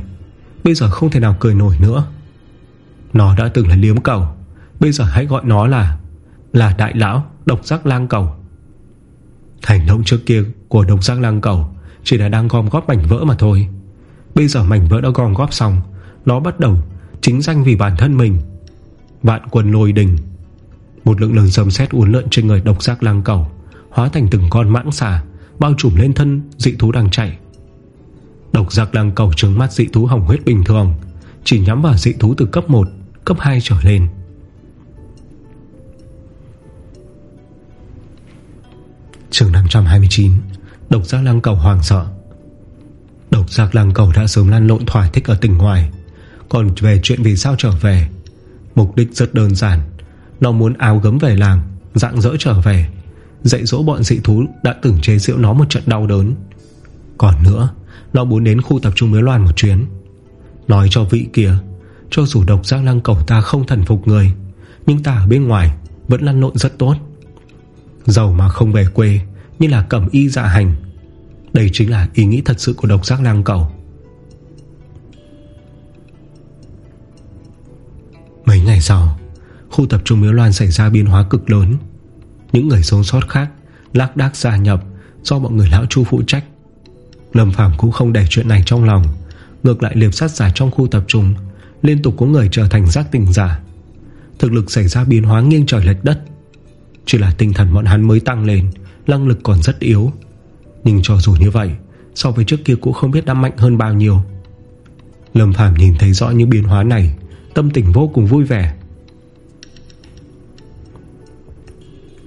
Bây giờ không thể nào cười nổi nữa. Nó đã từng là liếm cầu. Bây giờ hãy gọi nó là Là đại lão độc giác lang cầu. Hành động trước kia Của độc giác lang cầu Chỉ là đang gom góp mảnh vỡ mà thôi. Bây giờ mảnh vỡ đã gom góp xong, Nó bắt đầu chính danh vì bản thân mình. Vạn quân lôi đình. Một lượng lớn dầm xét uốn lượn trên người độc giác lang cầu, Hóa thành từng con mãng xà. Bao trùm lên thân dị thú đang chạy. Độc giặc đang cầu trứng mắt dị thú hỏng huyết bình thường, Chỉ nhắm vào dị thú từ cấp 1 Cấp 2 trở lên. Chương 529 Độc giác lăng cầu hoàng sợ. Độc giác lăng cầu đã sớm lan lộn thỏa thích ở tỉnh ngoài. Còn về chuyện vì sao trở về, Mục đích rất đơn giản. Nó muốn áo gấm về làng, Dạng dỡ trở về. Dạy dỗ bọn dị thú đã từng chế giễu nó một trận đau đớn. Còn nữa, Nó muốn đến khu tập trung mới loan một chuyến. Nói cho vị kia, Cho dù độc giác lăng cầu ta không thần phục người, Nhưng ta ở bên ngoài Vẫn lăn lộn rất tốt. Giàu mà không về quê, Như là cẩm y dạ hành. Đây chính là ý nghĩ thật sự của độc giác lang cầu. Mấy ngày sau, Khu tập trung Miếu Loan xảy ra biến hóa cực lớn. Những người sống sót khác, Lác đác gia nhập Do mọi người lão chu phụ trách. Lâm Phàm cũng không để chuyện này trong lòng, Ngược lại liệp sát giả trong khu tập trung, Liên tục có người trở thành giác tình giả. Thực lực xảy ra biến hóa nghiêng trời lệch đất. Chỉ là tinh thần bọn hắn mới tăng lên, Năng lực còn rất yếu. Nhưng cho dù như vậy, So với trước kia cũng không biết đã mạnh hơn bao nhiêu. Lâm Phàm nhìn thấy rõ những biến hóa này, Tâm tình vô cùng vui vẻ.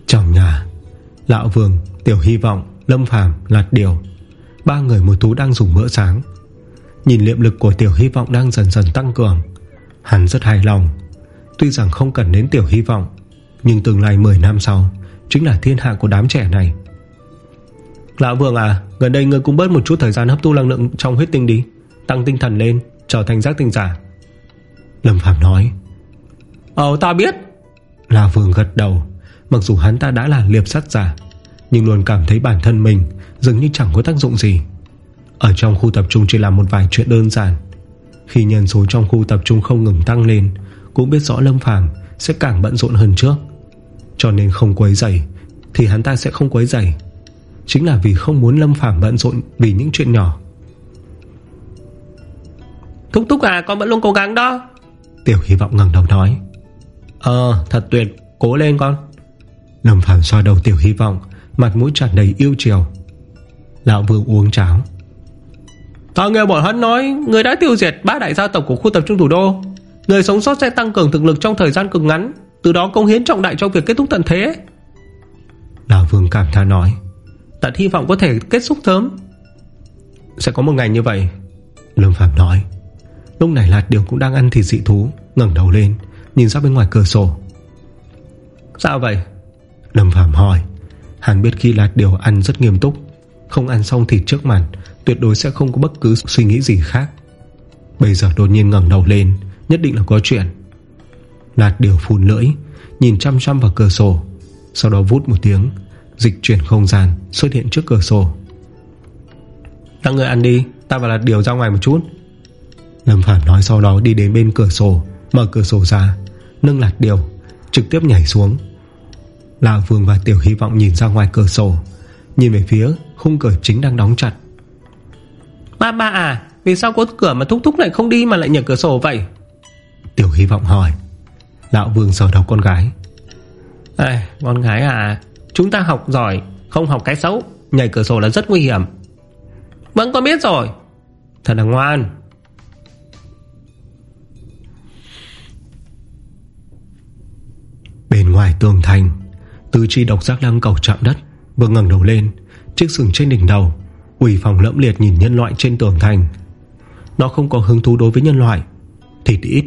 Trong nhà. Lão Vương, Tiểu Hy Vọng, Lâm Phàm Lạt Điều Ba người một thú đang dùng bữa sáng. Nhìn liệm lực của Tiểu Hy Vọng đang dần dần tăng cường Hắn rất hài lòng. Tuy rằng không cần đến Tiểu Hy Vọng nhưng tương lai 10 năm sau Chính là thiên hạ của đám trẻ này. Lão Vương à Gần đây ngươi cũng bớt một chút thời gian hấp thu năng lượng Trong huyết tinh đi Tăng tinh thần lên Trở thành giác tinh giả. Lâm Phạm nói. Ồ ta biết. Lão Vương gật đầu Mặc dù hắn ta đã là liệp sát giả Nhưng luôn cảm thấy bản thân mình Dường như chẳng có tác dụng gì. Ở trong khu tập trung chỉ là một vài chuyện đơn giản. Khi nhân số trong khu tập trung không ngừng tăng lên Cũng biết rõ Lâm Phàm sẽ càng bận rộn hơn trước. Cho nên không quấy giày Thì hắn ta sẽ không quấy giày Chính là vì không muốn Lâm Phàm bận rộn Vì những chuyện nhỏ. Thúc thúc à con vẫn luôn cố gắng đó. Tiểu hy vọng ngẩng đầu nói. Ờ thật tuyệt Cố lên con Lâm Phàm xoa đầu tiểu hy vọng Mặt mũi tràn đầy yêu chiều. Lão vương uống cháo Ta nghe bọn hắn nói Người đã tiêu diệt ba đại gia tộc của khu tập trung thủ đô. Người sống sót sẽ tăng cường thực lực trong thời gian cực ngắn từ đó công hiến trọng đại cho việc kết thúc tận thế. Lão Vương cảm thán nói Tận hy vọng có thể kết thúc sớm. Sẽ có một ngày như vậy Lâm Phạm nói. Lúc này Lạt Điều cũng đang ăn thịt dị thú ngẩng đầu lên Nhìn ra bên ngoài cửa sổ. Sao vậy Lâm phàm hỏi Hắn biết khi Lạt Điều ăn rất nghiêm túc. Không ăn xong thịt trước mặt Tuyệt đối sẽ không có bất cứ suy nghĩ gì khác. Bây giờ đột nhiên ngẩng đầu lên, Nhất định là có chuyện. Lạt điều phun lưỡi, Nhìn chăm chăm vào cửa sổ. Sau đó vút một tiếng, Dịch chuyển không gian, xuất hiện trước cửa sổ. Các người ăn đi, Ta và Lạt điều ra ngoài một chút. Lâm Phàm nói sau đó đi đến bên cửa sổ, Mở cửa sổ ra, Nâng Lạt điều Trực tiếp nhảy xuống. Lão Vương và Tiểu Hy vọng nhìn ra ngoài cửa sổ Nhìn về phía khung cửa chính đang đóng chặt. Ba ba à Vì sao có cửa mà thúc thúc lại không đi Mà lại nhảy cửa sổ vậy? Tiểu hy vọng hỏi. Lão vương sờ đầu con gái. Ê, Con gái à Chúng ta học giỏi Không học cái xấu Nhảy cửa sổ là rất nguy hiểm. Vẫn con biết rồi. Thật là ngoan. Bên ngoài tường thành tư chi độc giác lăng cầu chạm đất, Vừa ngẩng đầu lên, Chiếc sừng trên đỉnh đầu Quỷ phòng lẫm liệt nhìn nhân loại trên tường thành. Nó không có hứng thú đối với nhân loại, Thịt ít,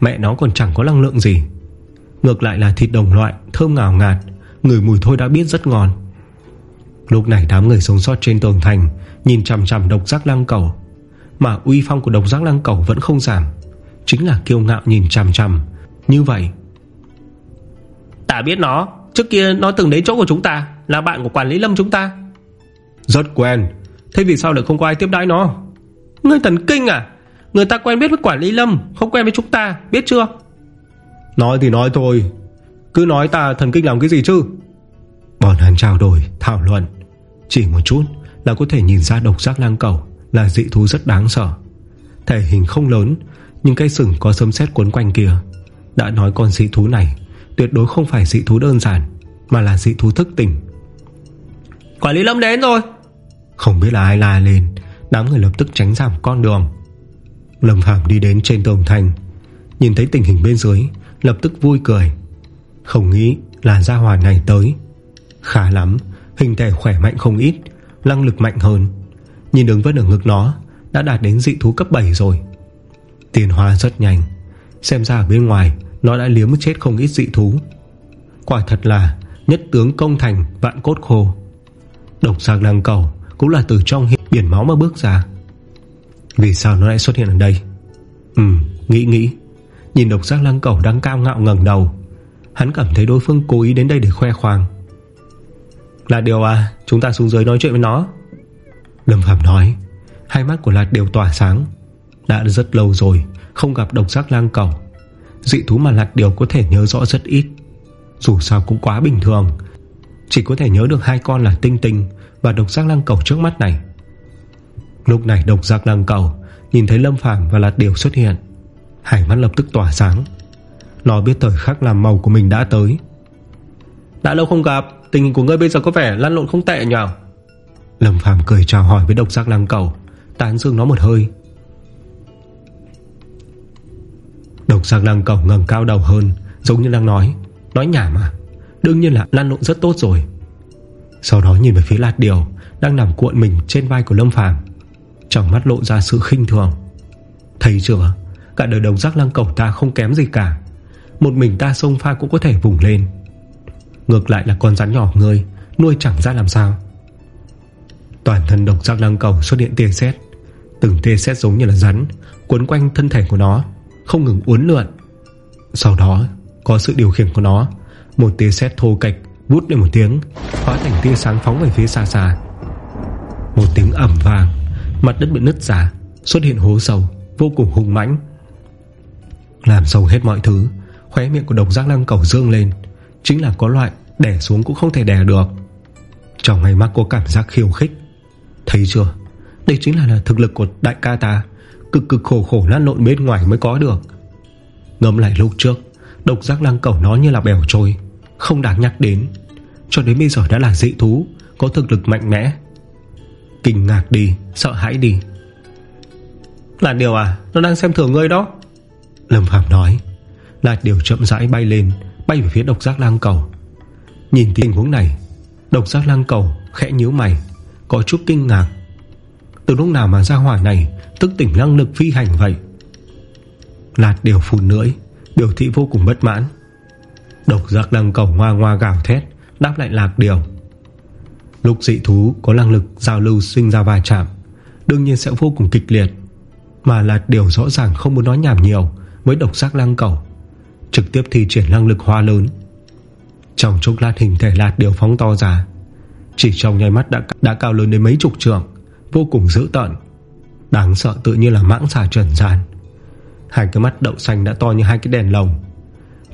Mẹ nó còn chẳng có năng lượng gì. Ngược lại là thịt đồng loại, Thơm ngào ngạt Người mùi thôi đã biết rất ngon. Lúc này đám người sống sót trên tường thành Nhìn chằm chằm độc giác lăng cầu, Mà uy phong của độc giác lăng cầu vẫn không giảm, Chính là kiêu ngạo nhìn chằm chằm. Như vậy Ta biết nó. Trước kia nó từng đến chỗ của chúng ta Là bạn của quản lý lâm chúng ta. Rất quen. Thế vì sao lại không có ai tiếp đãi nó? Ngươi thần kinh à? Người ta quen biết với quản lý lâm Không quen với chúng ta Biết chưa? Nói thì nói thôi. Cứ nói ta thần kinh làm cái gì chứ? Bọn hắn trao đổi, thảo luận. Chỉ một chút là có thể nhìn ra độc giác lang cầu Là dị thú rất đáng sợ. Thể hình không lớn Nhưng cây sừng có sấm sét cuốn quanh kia Đã nói con dị thú này Tuyệt đối không phải dị thú đơn giản Mà là dị thú thức tỉnh. Quản lý lâm đến rồi. Không biết là ai la lên Đám người lập tức tránh giảm con đường. Lâm Phạm đi đến trên tường thành Nhìn thấy tình hình bên dưới Lập tức vui cười. Không nghĩ là gia hòa này tới. Khá lắm Hình thể khỏe mạnh không ít Năng lực mạnh hơn. Nhìn đường vân ở ngực nó Đã đạt đến dị thú cấp 7 rồi. Tiền hóa rất nhanh Xem ra ở bên ngoài nó đã liếm chết không ít dị thú. Quả thật là Nhất tướng công thành vạn cốt khô. Độc giác lăng cầu Cũng là từ trong biển máu mà bước ra. Vì sao nó lại xuất hiện ở đây? Ừ nghĩ nghĩ. Nhìn độc giác lăng cầu đang cao ngạo ngẩng đầu, Hắn cảm thấy đối phương cố ý đến đây để khoe khoang. Lạt điều à Chúng ta xuống dưới nói chuyện với nó. Lâm Phạm nói, Hai mắt của Lạt đều tỏa sáng. Đã rất lâu rồi Không gặp độc giác lang cầu. Dị thú mà Lạt điều có thể nhớ rõ rất ít. Dù sao cũng quá bình thường. Chỉ có thể nhớ được hai con là Tinh Tinh Và độc giác lang cầu trước mắt này. Lúc này độc giác lang cầu Nhìn thấy Lâm Phàm và Lạt điều xuất hiện. Hải mắt lập tức tỏa sáng. Nó biết thời khắc làm màu của mình đã tới. Đã lâu không gặp Tình hình của ngươi bây giờ có vẻ lăn lộn không tệ nhỉ Lâm Phàm cười chào hỏi với độc giác lăng cầu Tán dương nó một hơi Độc giác lăng cầu ngẩng cao đầu hơn Giống như đang nói. Nói nhảm mà Đương nhiên là lăn lộn rất tốt rồi. Sau đó nhìn về phía lạt điều Đang nằm cuộn mình trên vai của Lâm Phàm. Trong mắt lộ ra sự khinh thường. Thấy chưa? Cả đời độc giác lăng cầu ta không kém gì cả. Một mình ta sông pha cũng có thể vùng lên. Ngược lại là con rắn nhỏ ngươi Nuôi chẳng ra làm sao. Toàn thân độc giác lăng cầu xuất hiện tia xét, Từng tia xét giống như là rắn Quấn quanh thân thể của nó. Không ngừng uốn lượn. Sau đó có sự điều khiển của nó Một tia sét thô kịch Vút lên một tiếng Hóa thành tia sáng phóng về phía xa xa. Một tiếng ẩm vàng Mặt đất bị nứt ra Xuất hiện hố sâu Vô cùng hung mãnh. Làm sâu hết mọi thứ Khóe miệng của độc giác lăng cầu dương lên Chính là có loại đè xuống cũng không thể đè được. Trong ngày mắt có cảm giác khiêu khích. Thấy chưa? Đây chính là, là thực lực của đại ca ta. Cực cực khổ khổ lăn lộn bên ngoài mới có được. Ngâm lại lúc trước Độc giác lăng cầu nó như là bèo trôi Không đáng nhắc đến. Cho đến bây giờ đã là dị thú Có thực lực mạnh mẽ. Kinh ngạc đi, sợ hãi đi. Là điều à? Nó đang xem thường ngươi đó. Lâm Phạm nói. Lạt điều chậm rãi bay lên Bay về phía độc giác lang cầu Nhìn tình huống này Độc giác lang cầu khẽ nhíu mày Có chút kinh ngạc. Từ lúc nào mà ra hỏa này Tức tỉnh năng lực phi hành vậy. Lạt điều phun lưỡi Biểu thị vô cùng bất mãn. Độc giác đang cầu ngoa ngoa gào thét Đáp lại lạc điều. Lúc dị thú có năng lực giao lưu sinh ra va chạm Đương nhiên sẽ vô cùng kịch liệt. Mà là điều rõ ràng không muốn nói nhảm nhiều Với độc giác lăng cầu Trực tiếp thi triển năng lực hoa lớn. Trong chốc lát hình thể lạt điều phóng to ra Chỉ trong nháy mắt đã, đã cao lớn đến mấy chục trường Vô cùng dữ tợn. Đáng sợ tự như là mãng xà trần gian. Hai cái mắt đậu xanh đã to như hai cái đèn lồng.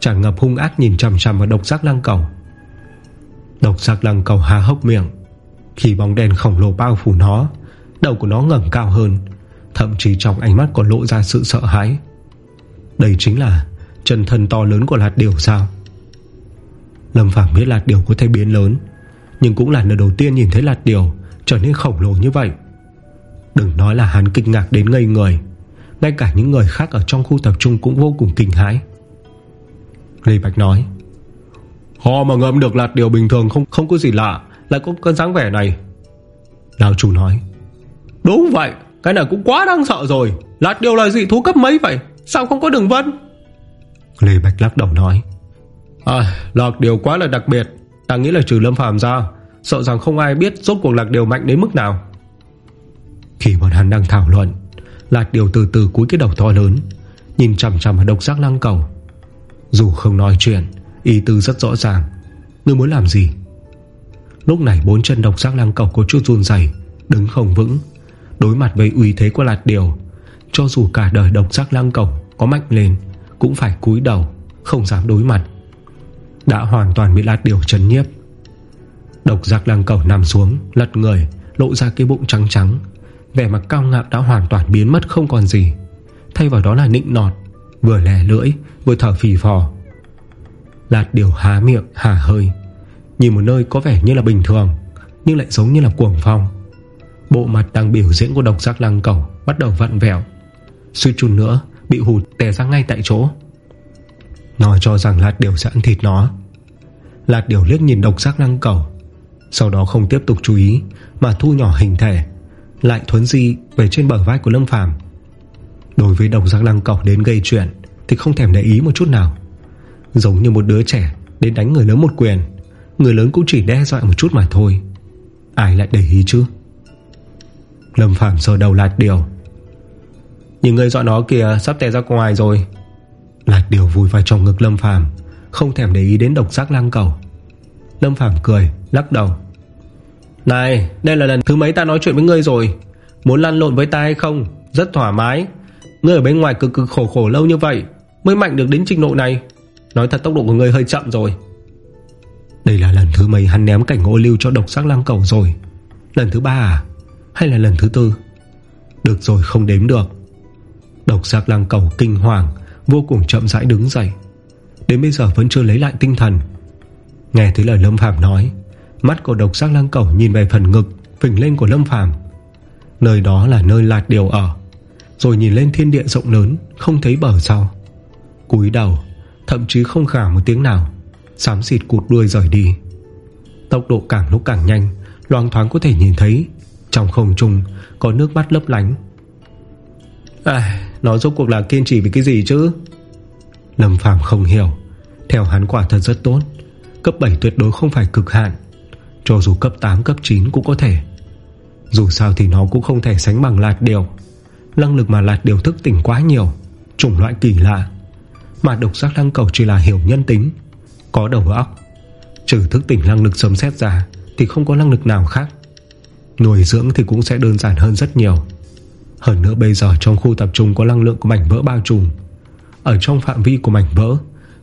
Tràn ngập hung ác nhìn chằm chằm vào độc giác lăng cầu. Độc giác lăng cầu há hốc miệng. Khi bóng đèn khổng lồ bao phủ nó, Đầu của nó ngẩng cao hơn. Thậm chí trong ánh mắt còn lộ ra sự sợ hãi. Đây chính là Chân thân to lớn của lạt điều sao? Lâm Phàm biết lạt điều có thể biến lớn, Nhưng cũng là lần đầu tiên nhìn thấy lạt điều Trở nên khổng lồ như vậy. Đừng nói là hắn kinh ngạc đến ngây người. Ngay cả những người khác ở trong khu tập trung Cũng vô cùng kinh hãi. Lê Bạch nói, Họ mà ngậm được là điều bình thường Không không có gì lạ, Lại có cơn dáng vẻ này. Lão chủ nói, Đúng vậy, Cái này cũng quá đáng sợ rồi. Lạt điều là dị thú cấp mấy vậy? Sao không có đường vân? Lê Bạch lắc đầu nói À lạc điều quá là đặc biệt. Ta nghĩ là trừ lâm phàm ra, Sợ rằng không ai biết rốt cuộc lạc điều mạnh đến mức nào. Khi bọn hắn đang thảo luận, lạt điều từ từ cúi cái đầu to lớn, Nhìn chằm chằm vào độc giác lăng cầu. Dù không nói chuyện, Ý tư rất rõ ràng. Ngươi muốn làm gì? Lúc này bốn chân độc giác lăng cầu có chút run dày Đứng không vững, Đối mặt với uy thế của lạt điều. Cho dù cả đời độc giác lăng cầu Có mạnh lên, Cũng phải cúi đầu, Không dám đối mặt. Đã hoàn toàn bị lạt điều chấn nhiếp. Độc giác lăng cầu nằm xuống, Lật người, Lộ ra cái bụng trắng trắng. Vẻ mặt cao ngạo đã hoàn toàn biến mất không còn gì. Thay vào đó là nịnh nọt, Vừa lè lưỡi, Vừa thở phì phò. Lạt điều há miệng, hả hơi. Nhìn một nơi có vẻ như là bình thường, Nhưng lại giống như là cuồng phong. Bộ mặt đang biểu diễn của độc giác lăng cầu Bắt đầu vặn vẹo. Suy chút nữa, bị hụt tè ra ngay tại chỗ. Nó cho rằng lạt điều sẽ ăn thịt nó. Lạt điều liếc nhìn độc giác lăng cầu. Sau đó không tiếp tục chú ý, Mà thu nhỏ hình thể. Lại thuấn di về trên bờ vai của Lâm Phàm. Đối với độc giác lăng cọc đến gây chuyện Thì không thèm để ý một chút nào. Giống như một đứa trẻ Đến đánh người lớn một quyền, Người lớn cũng chỉ đe dọa một chút mà thôi. Ai lại để ý chứ? Lâm Phàm sờ đầu lạt điều. Những người dọa nó kìa, Sắp tè ra ngoài rồi. Lạt điều vui vào trong ngực Lâm Phàm, Không thèm để ý đến độc giác lang cầu Lâm Phàm cười, lắc đầu. Này, đây là lần thứ mấy ta nói chuyện với ngươi rồi? Muốn lăn lộn với ta hay không? Rất thoải mái. Ngươi ở bên ngoài cực cực khổ khổ lâu như vậy, Mới mạnh được đến trình độ này. Nói thật tốc độ của ngươi hơi chậm rồi. Đây là lần thứ mấy hắn ném cảnh ô lưu cho độc sắc lang cầu rồi? Lần thứ ba à? Hay là lần thứ tư? Được rồi, không đếm được. Độc giác lang cầu kinh hoàng, Vô cùng chậm rãi đứng dậy. Đến bây giờ vẫn chưa lấy lại tinh thần. Nghe thấy lời Lâm Phàm nói Mắt của độc giác lang cầu nhìn về phần ngực, Phình lên của Lâm Phàm. Nơi đó là nơi lạt điều ở. Rồi nhìn lên thiên địa rộng lớn, Không thấy bờ sau. Cúi đầu, Thậm chí không khả một tiếng nào. Xám xịt cụt đuôi rời đi. Tốc độ càng lúc càng nhanh, Loang thoáng có thể nhìn thấy. Trong không trung, có nước mắt lấp lánh. À Nó rốt cuộc là kiên trì vì cái gì chứ? Lâm Phàm không hiểu. Theo hắn quả thật rất tốt. Cấp 7 tuyệt đối không phải cực hạn. Cho dù cấp 8 cấp 9 cũng có thể. Dù sao thì nó cũng không thể sánh bằng lạt điều. Năng lực mà lạt điều thức tỉnh quá nhiều, Chủng loại kỳ lạ. Mà độc giác lăng cầu chỉ là hiểu nhân tính, Có đầu óc. Trừ thức tỉnh năng lực sớm xét ra, Thì không có năng lực nào khác. Nuôi dưỡng thì cũng sẽ đơn giản hơn rất nhiều. Hơn nữa bây giờ trong khu tập trung Có năng lượng của mảnh vỡ bao trùm. Ở trong phạm vi của mảnh vỡ,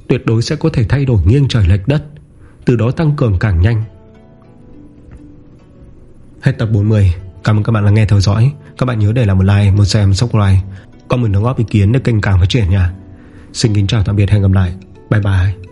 Tuyệt đối sẽ có thể thay đổi nghiêng trời lệch đất, Từ đó tăng cường càng nhanh. Hết tập 40 Cảm ơn các bạn đã nghe theo dõi. Các bạn nhớ để lại một like, một xem, subscribe. Comment đóng góp ý kiến để kênh càng phát triển nha. Xin kính chào tạm biệt hẹn gặp lại. Bye bye.